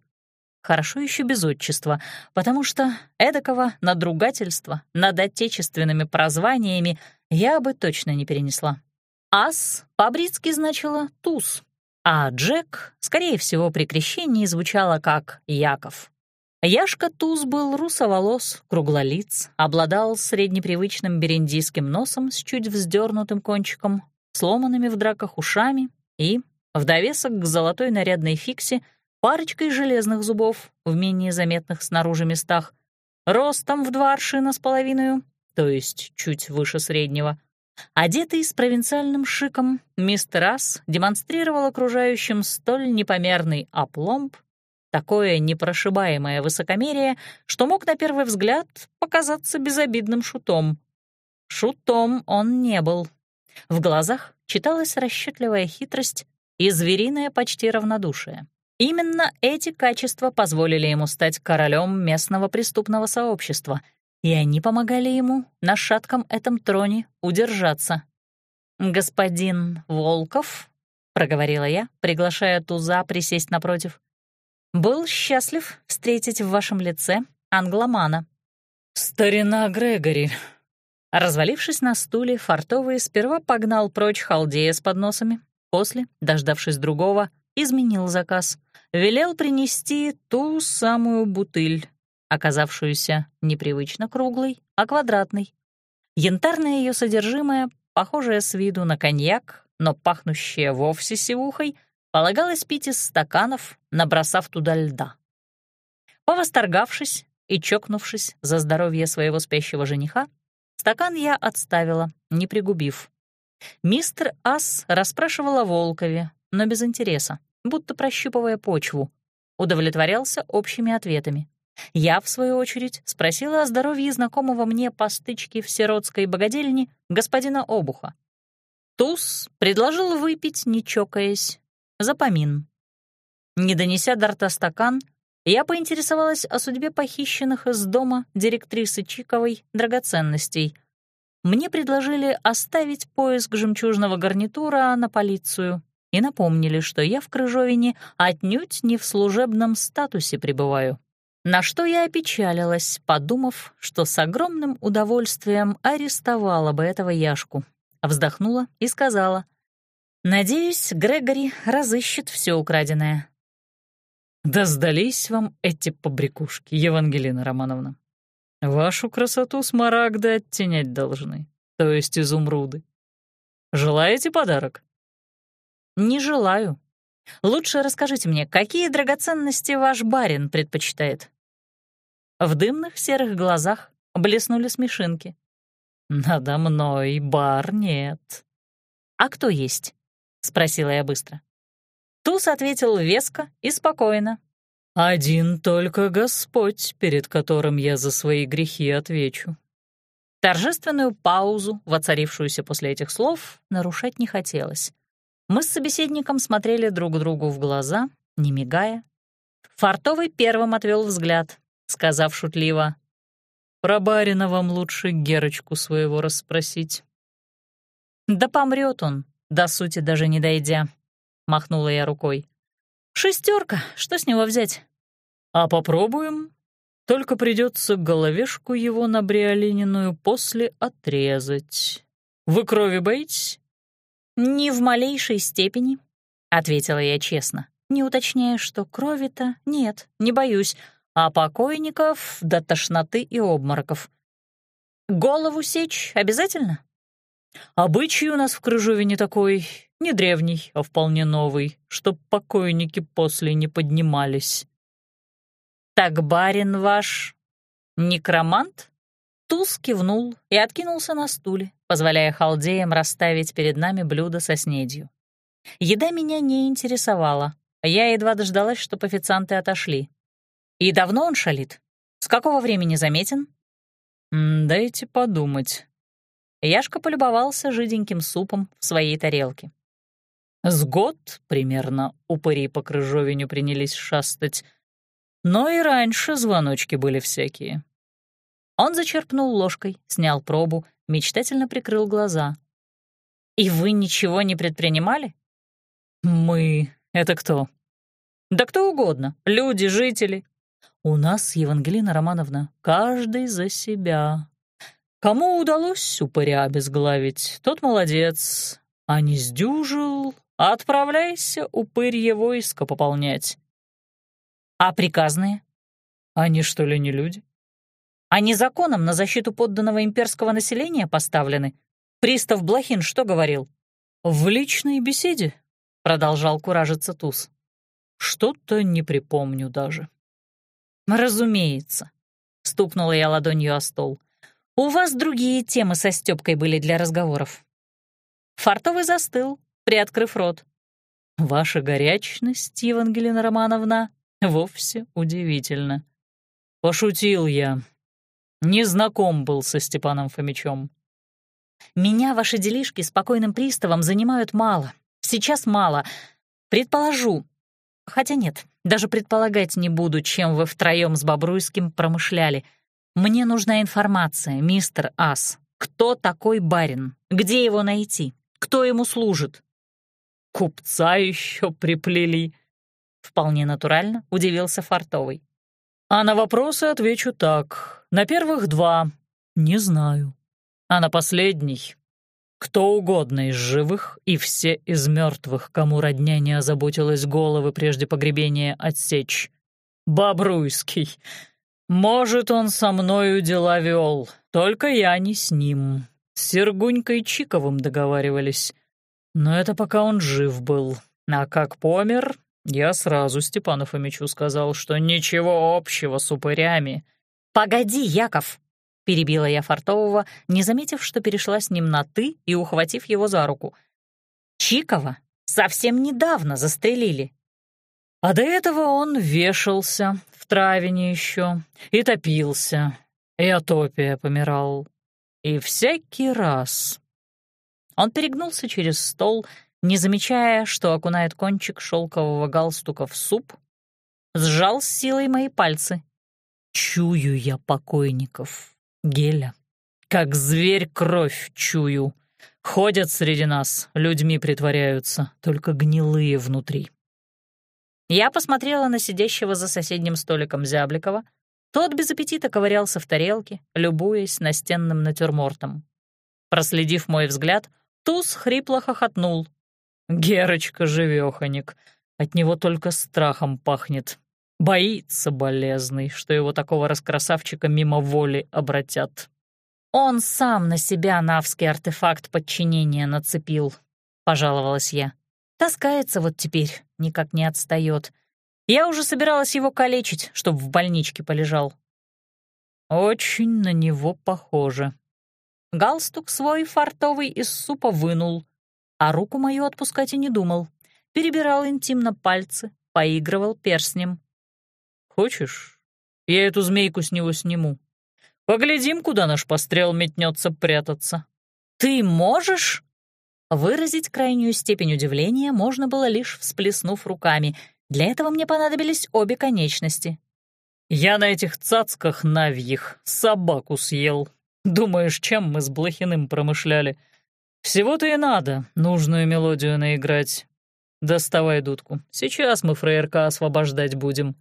Хорошо еще без отчества, потому что эдакого надругательства над отечественными прозваниями я бы точно не перенесла. Ас по-бритски значило «туз», а Джек, скорее всего, при крещении звучало как «Яков». Яшка Туз был русоволос, круглолиц, обладал среднепривычным бериндийским носом с чуть вздернутым кончиком, сломанными в драках ушами и, в довесок к золотой нарядной фиксе, парочкой железных зубов в менее заметных снаружи местах, ростом в два аршина с половиной, то есть чуть выше среднего. Одетый с провинциальным шиком, мистер Ас демонстрировал окружающим столь непомерный опломб, Такое непрошибаемое высокомерие, что мог на первый взгляд показаться безобидным шутом. Шутом он не был. В глазах читалась расчетливая хитрость и звериное почти равнодушие. Именно эти качества позволили ему стать королем местного преступного сообщества, и они помогали ему на шатком этом троне удержаться. «Господин Волков», — проговорила я, приглашая Туза присесть напротив, был счастлив встретить в вашем лице англомана». «Старина Грегори». Развалившись на стуле, Фартовый сперва погнал прочь халдея с подносами, после, дождавшись другого, изменил заказ, велел принести ту самую бутыль, оказавшуюся непривычно круглой, а квадратной. Янтарное ее содержимое, похожее с виду на коньяк, но пахнущее вовсе сивухой — полагалось пить из стаканов, набросав туда льда. Повосторгавшись и чокнувшись за здоровье своего спящего жениха, стакан я отставила, не пригубив. Мистер Ас расспрашивал о Волкове, но без интереса, будто прощупывая почву. Удовлетворялся общими ответами. Я, в свою очередь, спросила о здоровье знакомого мне по стычке в сиротской богадельне господина Обуха. Туз предложил выпить, не чокаясь, Запомин. Не донеся до рта стакан, я поинтересовалась о судьбе похищенных из дома директрисы Чиковой драгоценностей. Мне предложили оставить поиск жемчужного гарнитура на полицию и напомнили, что я в Крыжовине отнюдь не в служебном статусе пребываю. На что я опечалилась, подумав, что с огромным удовольствием арестовала бы этого Яшку. Вздохнула и сказала — Надеюсь, Грегори разыщет все украденное. Да сдались вам эти побрякушки, Евангелина Романовна. Вашу красоту смарагды оттенять должны, то есть изумруды. Желаете подарок? Не желаю. Лучше расскажите мне, какие драгоценности ваш барин предпочитает? В дымных серых глазах блеснули смешинки. Надо мной бар нет. А кто есть? — спросила я быстро. Туз ответил веско и спокойно. «Один только Господь, перед которым я за свои грехи отвечу». Торжественную паузу, воцарившуюся после этих слов, нарушать не хотелось. Мы с собеседником смотрели друг другу в глаза, не мигая. Фартовый первым отвел взгляд, сказав шутливо, «Про барина вам лучше Герочку своего расспросить». «Да помрет он, до сути даже не дойдя. Махнула я рукой. Шестерка, что с него взять? А попробуем. Только придется головешку его на бриолининую после отрезать. Вы крови боитесь? «Ни в малейшей степени», — ответила я честно, не уточняя, что крови-то нет, не боюсь, а покойников до тошноты и обмороков. «Голову сечь обязательно?» Обычай у нас в Крыжовине такой, не древний, а вполне новый, чтоб покойники после не поднимались. «Так барин ваш некромант?» Туз кивнул и откинулся на стуле, позволяя халдеям расставить перед нами блюдо со снедью. Еда меня не интересовала. Я едва дождалась, чтоб официанты отошли. И давно он шалит? С какого времени заметен? «Дайте подумать», Яшка полюбовался жиденьким супом в своей тарелке. С год примерно упыри по крыжовеню принялись шастать, но и раньше звоночки были всякие. Он зачерпнул ложкой, снял пробу, мечтательно прикрыл глаза. «И вы ничего не предпринимали?» «Мы — это кто?» «Да кто угодно. Люди, жители». «У нас, Евангелина Романовна, каждый за себя», Кому удалось упыря обезглавить, тот молодец, а не сдюжил, отправляйся упырье войско пополнять. А приказные? Они что ли не люди? Они законом на защиту подданного имперского населения поставлены. Пристав Блохин что говорил? В личной беседе, продолжал куражиться Туз. Что-то не припомню даже. Разумеется, стукнула я ладонью о стол. У вас другие темы со Стёпкой были для разговоров. Фартовый застыл, приоткрыв рот. Ваша горячность, Евангелина Романовна, [laughs] вовсе удивительно. Пошутил я. Не знаком был со Степаном Фомичом. Меня ваши делишки с покойным приставом занимают мало. Сейчас мало. Предположу. Хотя нет, даже предполагать не буду, чем вы втроем с Бобруйским промышляли. Мне нужна информация, мистер Ас. Кто такой барин? Где его найти? Кто ему служит? Купца еще приплели. Вполне натурально удивился Фартовый. А на вопросы отвечу так. На первых два — не знаю. А на последний — кто угодно из живых и все из мертвых, кому родня не озаботилась головы прежде погребения отсечь. Бобруйский. Может, он со мною дела вел, только я не с ним. С Сергунькой Чиковым договаривались. Но это пока он жив был. А как помер, я сразу Степану Фомичу сказал, что ничего общего с упырями. «Погоди, Яков!» — перебила я Фартового, не заметив, что перешла с ним на «ты» и ухватив его за руку. «Чикова совсем недавно застрелили». А до этого он вешался в травине еще и топился, и атопия помирал. И всякий раз он перегнулся через стол, не замечая, что окунает кончик шелкового галстука в суп, сжал с силой мои пальцы. Чую я покойников, Геля, как зверь кровь чую. Ходят среди нас, людьми притворяются, только гнилые внутри. Я посмотрела на сидящего за соседним столиком Зябликова. Тот без аппетита ковырялся в тарелке, любуясь настенным натюрмортом. Проследив мой взгляд, Туз хрипло хохотнул. «Герочка живёхоник, от него только страхом пахнет. Боится болезный, что его такого раскрасавчика мимо воли обратят». «Он сам на себя навский артефакт подчинения нацепил», — пожаловалась я. «Таскается вот теперь, никак не отстаёт. Я уже собиралась его калечить, чтоб в больничке полежал». «Очень на него похоже», Галстук свой фартовый из супа вынул, а руку мою отпускать и не думал. Перебирал интимно пальцы, поигрывал перстнем. «Хочешь, я эту змейку с него сниму? Поглядим, куда наш пострел метнется прятаться». «Ты можешь?» Выразить крайнюю степень удивления можно было лишь всплеснув руками. Для этого мне понадобились обе конечности. «Я на этих цацках навьих собаку съел», Думаешь, чем мы с Блохиным промышляли? Всего-то и надо нужную мелодию наиграть. Доставай дудку. Сейчас мы фраерка освобождать будем».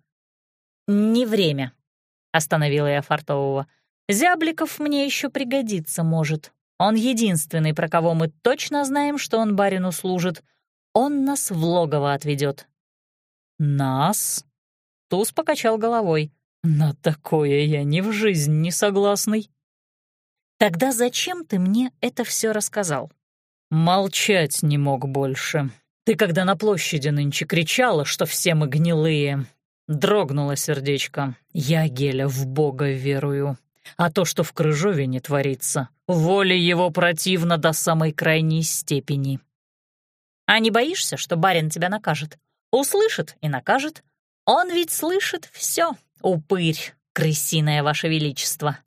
«Не время», — остановила я Фартового. «Зябликов мне еще пригодится, может. Он единственный, про кого мы точно знаем, что он барину служит. Он нас в логово отведет. «Нас?» Туз покачал головой. «На такое я ни в жизнь не согласный». Тогда зачем ты мне это все рассказал? Молчать не мог больше. Ты когда на площади нынче кричала, что все мы гнилые, дрогнуло сердечко. Я, Геля, в Бога верую. А то, что в Крыжове не творится, воле его противно до самой крайней степени. А не боишься, что барин тебя накажет? Услышит и накажет. Он ведь слышит все, упырь, крысиное ваше величество.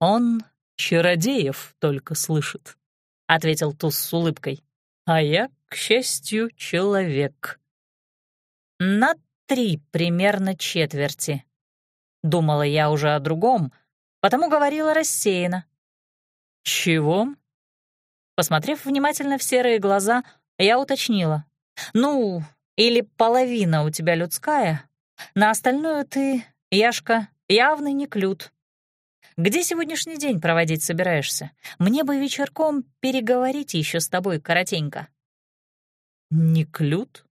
«Он чародеев только слышит», — ответил Туз с улыбкой. «А я, к счастью, человек». «На три примерно четверти», — думала я уже о другом, потому говорила рассеянно. «Чего?» Посмотрев внимательно в серые глаза, я уточнила. «Ну, или половина у тебя людская, на остальное ты, Яшка, явный не клют». Где сегодняшний день проводить собираешься? Мне бы вечерком переговорить еще с тобой коротенько». «Не клют?»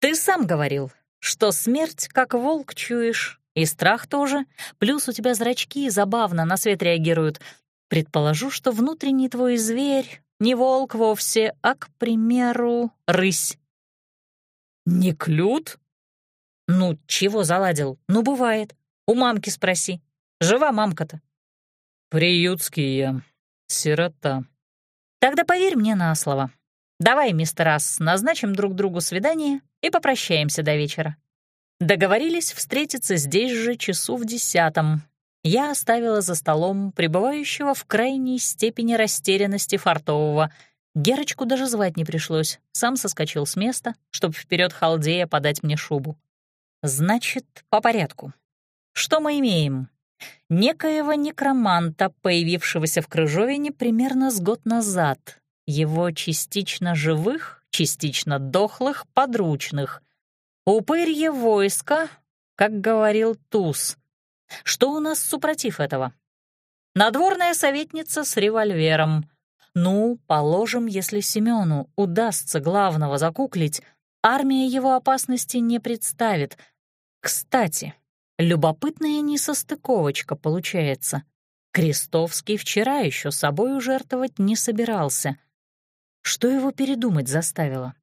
«Ты сам говорил, что смерть как волк чуешь, И страх тоже. Плюс у тебя зрачки забавно на свет реагируют. Предположу, что внутренний твой зверь не волк вовсе, а, к примеру, рысь. «Не клют?» «Ну, чего заладил? Ну, бывает. У мамки спроси. Жива мамка-то?» «Приютский я. Сирота». «Тогда поверь мне на слово. Давай, мистер Ас, назначим друг другу свидание и попрощаемся до вечера». Договорились встретиться здесь же часу в десятом. Я оставила за столом пребывающего в крайней степени растерянности фартового. Герочку даже звать не пришлось, сам соскочил с места, чтобы вперед халдея подать мне шубу. Значит, по порядку. Что мы имеем? Некоего некроманта, появившегося в Крыжовине примерно с год назад. Его частично живых, частично дохлых подручных. Упырье войско, как говорил Туз. Что у нас супротив этого? Надворная советница с револьвером. Ну, положим, если Семену удастся главного закуклить, армия его опасности не представит — кстати, любопытная несостыковочка получается. Крестовский вчера еще собою жертвовать не собирался. Что его передумать заставило?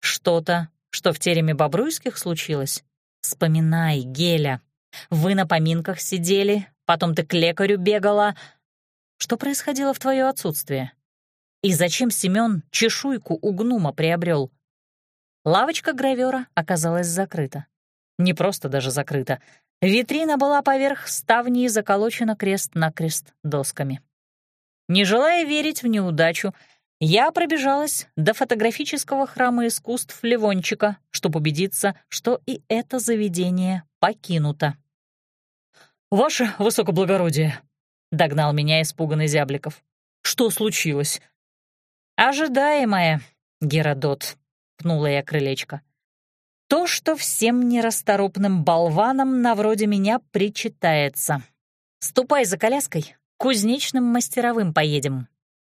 Что-то, что в тереме Бобруйских случилось? Вспоминай, Геля. Вы на поминках сидели, потом ты к лекарю бегала. Что происходило в твое отсутствие? И зачем Семен чешуйку у гнума приобрел? Лавочка гравера оказалась закрыта. Не просто даже закрыта. Витрина была поверх ставни и заколочена крест-накрест досками. Не желая верить в неудачу, я пробежалась до фотографического храма искусств Ливончика, чтобы убедиться, что и это заведение покинуто. «Ваше высокоблагородие», — догнал меня испуганный Зябликов. «Что случилось?» «Ожидаемое, Геродот», — пнула я крылечко. То, что всем нерасторопным болванам на вроде меня причитается. Ступай за коляской, кузнечным мастеровым поедем.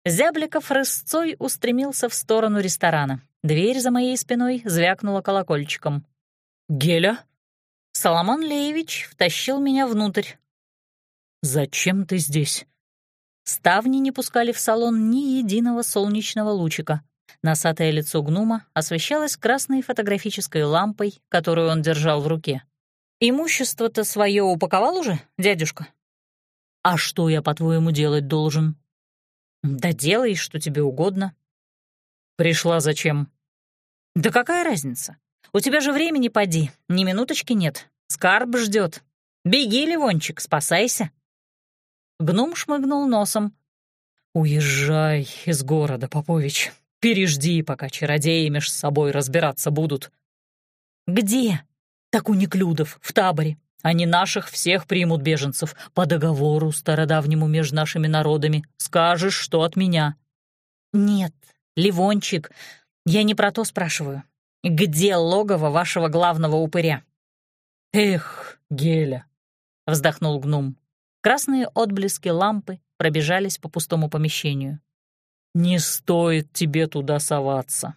Зябликов рысцой устремился в сторону ресторана. Дверь за моей спиной звякнула колокольчиком. «Геля?» Соломон Леевич втащил меня внутрь. «Зачем ты здесь?» Ставни не пускали в салон ни единого солнечного лучика. Носатое лицо гнума освещалось красной фотографической лампой, которую он держал в руке. «Имущество-то свое упаковал уже, дядюшка?» «А что я, по-твоему, делать должен?» «Да делай, что тебе угодно». «Пришла зачем?» «Да какая разница? У тебя же времени поди, ни минуточки нет. Скарб ждет. Беги, Ливончик, спасайся». Гном шмыгнул носом. «Уезжай из города, Попович. Пережди, пока чародеи меж собой разбираться будут». «Где?» «Так у Неклюдов, в таборе. Они наших всех примут беженцев по договору стародавнему между нашими народами. Скажешь, что от меня». «Нет, Ливончик, я не про то спрашиваю. Где логово вашего главного упыря?» «Эх, Геля», — вздохнул гном. Красные отблески лампы пробежались по пустому помещению. Не стоит тебе туда соваться.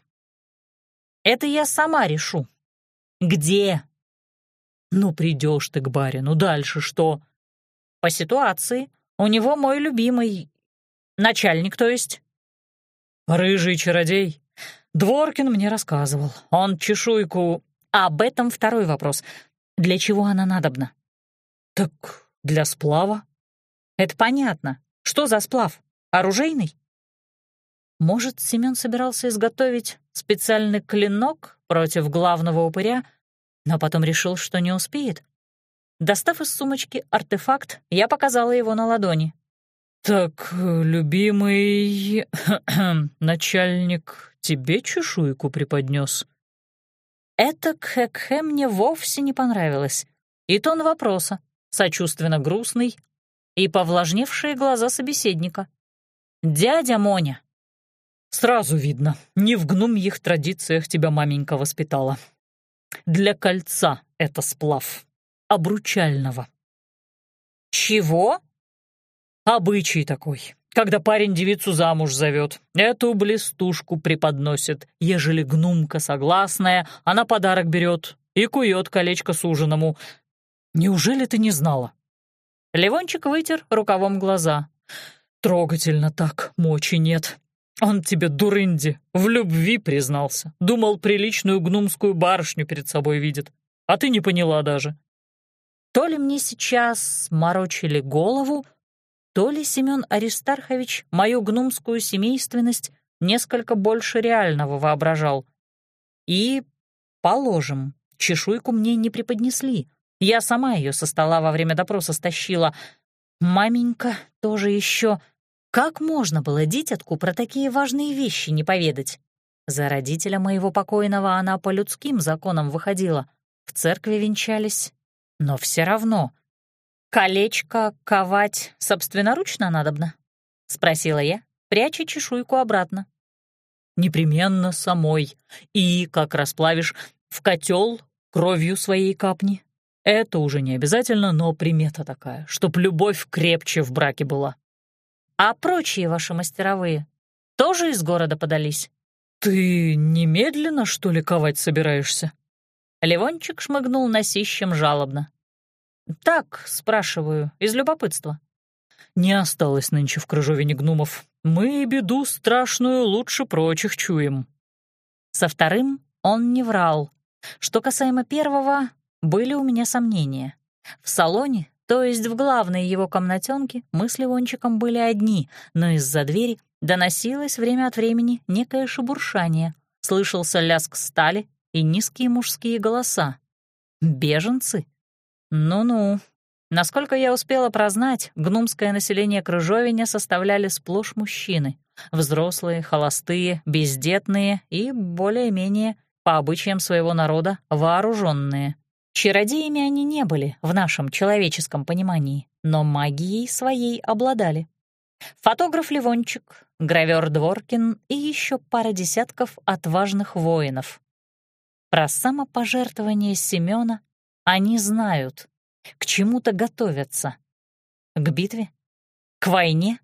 Это я сама решу. Где? Ну, придешь ты к барину, дальше что? По ситуации. У него мой любимый... Начальник, то есть. Рыжий чародей. Дворкин мне рассказывал. Он чешуйку... Об этом второй вопрос. Для чего она надобна? Так для сплава. Это понятно. Что за сплав? Оружейный? Может, Семён собирался изготовить специальный клинок против главного упыря, но потом решил, что не успеет? Достав из сумочки артефакт, я показала его на ладони. «Так, любимый [clears throat] начальник тебе чешуйку преподнес?» Это Кхэкхэ мне вовсе не понравилось. И тон вопроса, сочувственно грустный, и повлажневшие глаза собеседника. «Дядя Моня, Сразу видно, не в гномьих традициях тебя маменька воспитала. Для кольца это сплав. Обручального. Чего? Обычай такой. Когда парень девицу замуж зовет, эту блестушку преподносит. Ежели гнумка согласная, она подарок берет и кует колечко суженому. Неужели ты не знала?» Ливончик вытер рукавом глаза. «Трогательно так, мочи нет. Он тебе, дурынди, в любви признался. Думал, приличную гнумскую барышню перед собой видит. А ты не поняла даже». То ли мне сейчас морочили голову, то ли Семен Аристархович мою гнумскую семейственность несколько больше реального воображал. И, положим, чешуйку мне не преподнесли. Я сама ее со стола во время допроса стащила. Маменька тоже еще. Как можно было дитятку про такие важные вещи не поведать? За родителя моего покойного она по людским законам выходила. В церкви венчались. Но все равно «Колечко ковать собственноручно надобно?» — спросила я, пряча чешуйку обратно. «Непременно самой. И, как расплавишь, в котел кровью своей капни. Это уже не обязательно, но примета такая, чтоб любовь крепче в браке была». «А прочие ваши мастеровые тоже из города подались?» «Ты немедленно, что ли, ковать собираешься?» Ливончик шмыгнул носищем жалобно. «Так, спрашиваю, из любопытства». «Не осталось нынче в Крыжовине гнумов. Мы беду страшную лучше прочих чуем». Со вторым он не врал. Что касаемо первого, были у меня сомнения. В салоне, то есть в главной его комнатенке, мы с Ливончиком были одни, но из-за двери доносилось время от времени некое шебуршание. Слышался лязг стали и низкие мужские голоса. Беженцы? Ну-ну. Насколько я успела прознать, гнумское население Крыжовиня составляли сплошь мужчины. Взрослые, холостые, бездетные и, более-менее, по обычаям своего народа, вооруженные. Чародеями они не были в нашем человеческом понимании, но магией своей обладали. Фотограф Ливончик, гравер Дворкин и еще пара десятков отважных воинов. Про самопожертвование Семёна они знают, к чему-то готовятся. К битве? К войне?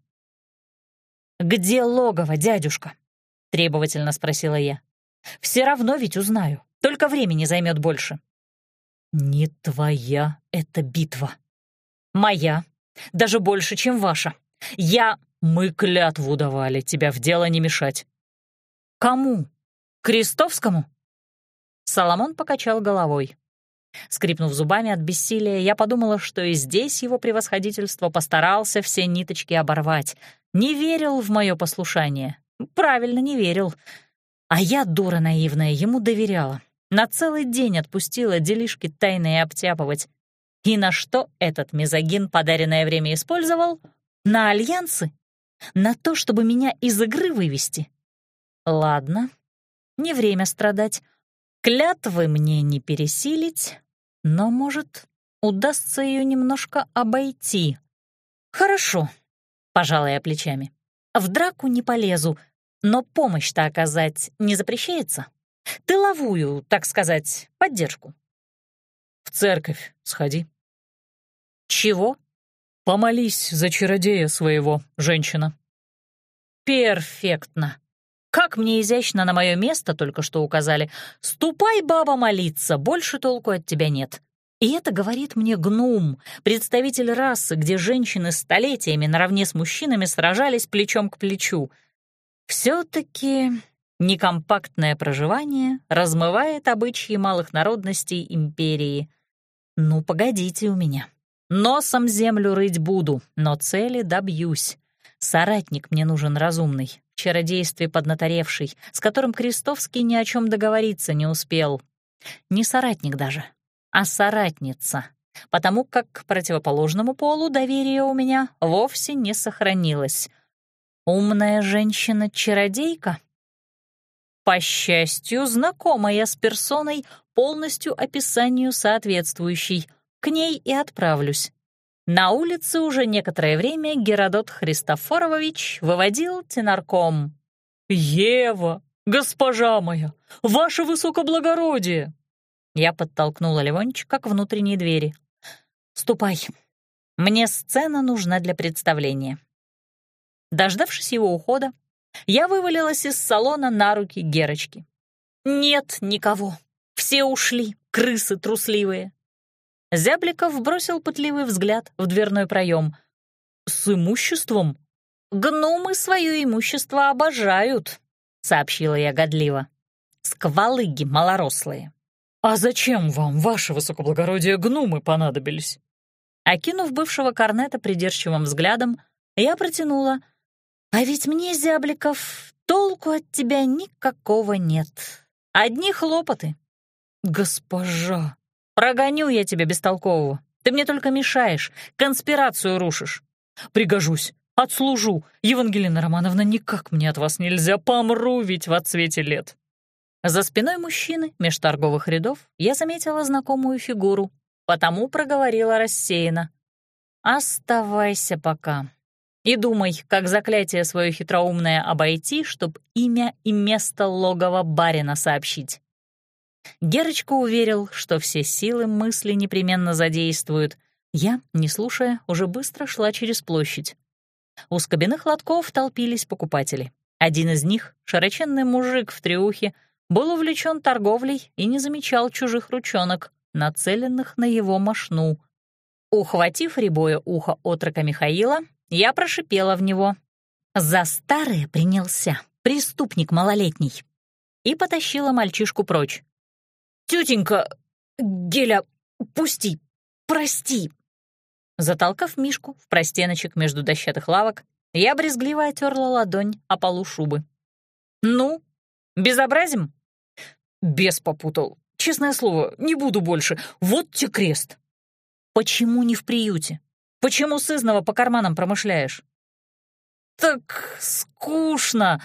«Где логово, дядюшка?» — требовательно спросила я. «Все равно ведь узнаю, только времени займет больше». «Не твоя эта битва». «Моя, даже больше, чем ваша. Я...» «Мы клятву давали тебя в дело не мешать». «Кому? Крестовскому?» Соломон покачал головой. Скрипнув зубами от бессилия, я подумала, что и здесь его превосходительство постарался все ниточки оборвать. Не верил в мое послушание. Правильно, не верил. А я, дура наивная, ему доверяла. На целый день отпустила делишки тайные обтяпывать. И на что этот мезогин подаренное время использовал? На альянсы? На то, чтобы меня из игры вывести? Ладно, не время страдать. Клятвы мне не пересилить, но, может, удастся ее немножко обойти. Хорошо, пожала плечами. В драку не полезу, но помощь-то оказать не запрещается. Тыловую, так сказать, поддержку. В церковь сходи. Чего? Помолись за чародея своего, женщина. Перфектно. Как мне изящно на мое место только что указали. «Ступай, баба, молиться, больше толку от тебя нет». И это говорит мне гнум, представитель расы, где женщины столетиями наравне с мужчинами сражались плечом к плечу. Все-таки некомпактное проживание размывает обычаи малых народностей империи. Ну, погодите у меня. Носом землю рыть буду, но цели добьюсь. Соратник мне нужен разумный, чародействе поднаторевший, с которым Крестовский ни о чем договориться не успел. Не соратник даже, а соратница, потому как к противоположному полу доверие у меня вовсе не сохранилось. Умная женщина-чародейка? По счастью, знакомая с персоной полностью описанию соответствующей. К ней и отправлюсь. На улице уже некоторое время Геродот Христофорович выводил тенарком. «Ева, госпожа моя, ваше высокоблагородие!» Я подтолкнула Ливончика к внутренней двери. «Ступай. Мне сцена нужна для представления». Дождавшись его ухода, я вывалилась из салона на руки Герочки. «Нет никого. Все ушли, крысы трусливые. Зябликов бросил пытливый взгляд в дверной проем. «С имуществом?» «Гномы свое имущество обожают», — сообщила я годливо. «Сквалыги малорослые». «А зачем вам, ваше высокоблагородие, гномы понадобились?» Окинув бывшего корнета придирчивым взглядом, я протянула. «А ведь мне, Зябликов, толку от тебя никакого нет. Одни хлопоты». «Госпожа!» «Прогоню я тебя бестолкового. Ты мне только мешаешь, конспирацию рушишь». «Пригожусь, отслужу. Евангелина Романовна, никак мне от вас нельзя, помру ведь в отсвете лет». За спиной мужчины, меж торговых рядов, я заметила знакомую фигуру, потому проговорила рассеянно. «Оставайся пока. И думай, как заклятие свое хитроумное обойти, чтоб имя и место логова барина сообщить». Герочка уверил, что все силы мысли непременно задействуют. Я, не слушая, уже быстро шла через площадь. У скобяных лотков толпились покупатели. Один из них, широченный мужик в треухе, был увлечен торговлей и не замечал чужих ручонок, нацеленных на его мошну. Ухватив рябое ухо отрока Михаила, я прошипела в него. «За старое принялся, преступник малолетний!» и потащила мальчишку прочь. «Тетенька, Геля, пусти, прости!» Затолкав Мишку в простеночек между дощатых лавок, я брезгливо отерла ладонь о полу шубы. «Ну, безобразим?» Бес попутал. Честное слово, не буду больше. Вот те крест. Почему не в приюте? Почему сызного по карманам промышляешь? Так скучно,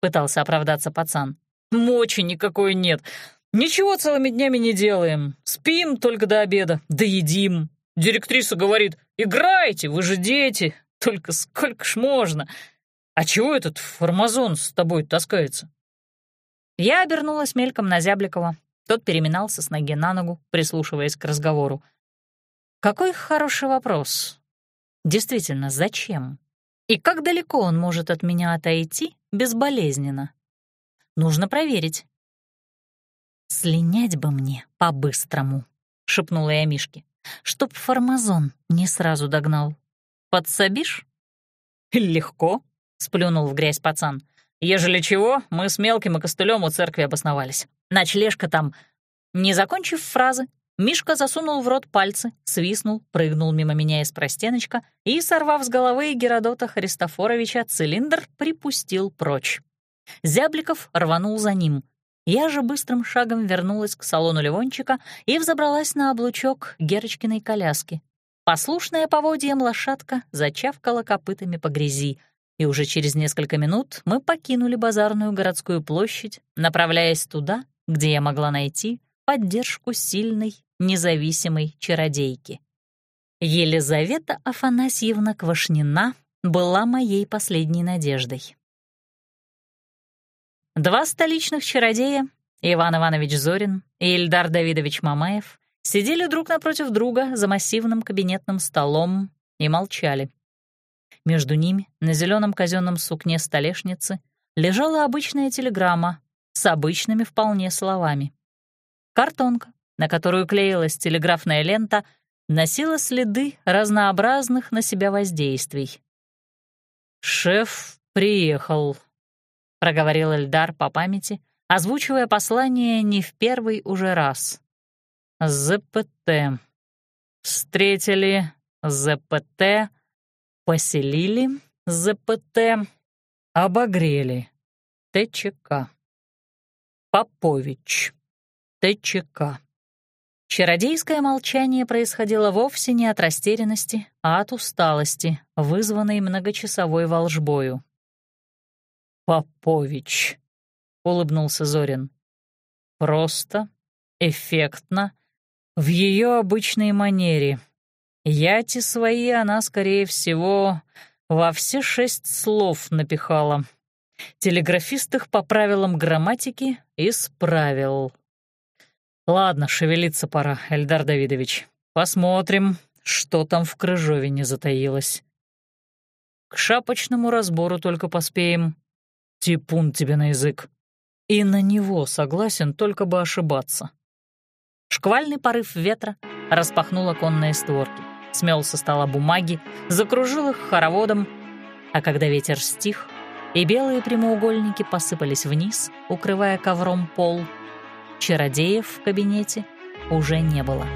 пытался оправдаться пацан. Мочи никакой нет. Ничего целыми днями не делаем. Спим только до обеда, да едим. Директриса говорит, играйте, вы же дети. Только сколько ж можно? А чего этот формазон с тобой таскается? Я обернулась мельком на Зябликова. Тот переминался с ноги на ногу, прислушиваясь к разговору. Какой хороший вопрос. Действительно, зачем? И как далеко он может от меня отойти безболезненно? Нужно проверить. «Слинять бы мне по-быстрому», — шепнула я Мишке, «чтоб формазон не сразу догнал. Подсобишь?» «Легко», — сплюнул в грязь пацан. Ежели чего, мы с мелким и костылем у церкви обосновались. Ночлежка там. Не закончив фразы, Мишка засунул в рот пальцы, свистнул, прыгнул мимо меня из простеночка и, сорвав с головы Геродота Христофоровича цилиндр, припустил прочь. Зябликов рванул за ним. Я же быстрым шагом вернулась к салону Ливончика и взобралась на облучок Герочкиной коляски. Послушная поводьем лошадка зачавкала копытами по грязи — и уже через несколько минут мы покинули базарную городскую площадь, направляясь туда, где я могла найти поддержку сильной, независимой чародейки. Елизавета Афанасьевна Квашнина была моей последней надеждой. Два столичных чародея, Иван Иванович Зорин и Ильдар Давидович Мамаев, сидели друг напротив друга за массивным кабинетным столом и молчали. Между ними, на зеленом казенном сукне столешницы, лежала обычная телеграмма с обычными вполне словами. Картонка, на которую клеилась телеграфная лента, носила следы разнообразных на себя воздействий. «Шеф приехал», — проговорил Эльдар по памяти, озвучивая послание не в первый уже раз. «ЗПТ. Встретили ЗПТ Поселили ЗПТ, обогрели ТЧК. Попович, ТЧК. Чародейское молчание происходило вовсе не от растерянности, а от усталости, вызванной многочасовой волжбою. «Попович», — улыбнулся Зорин. «Просто, эффектно, в ее обычной манере, Яти свои она, скорее всего, во все шесть слов напихала. Телеграфист их по правилам грамматики исправил. Ладно, шевелиться пора, Эльдар Давидович. Посмотрим, что там в крыжовине затаилось. К шапочному разбору только поспеем. Типун тебе на язык. И на него согласен, только бы ошибаться. Шквальный порыв ветра — распахнул оконные створки, смел со стола бумаги, закружил их хороводом, а когда ветер стих, и белые прямоугольники посыпались вниз, укрывая ковром пол, чародеев в кабинете уже не было.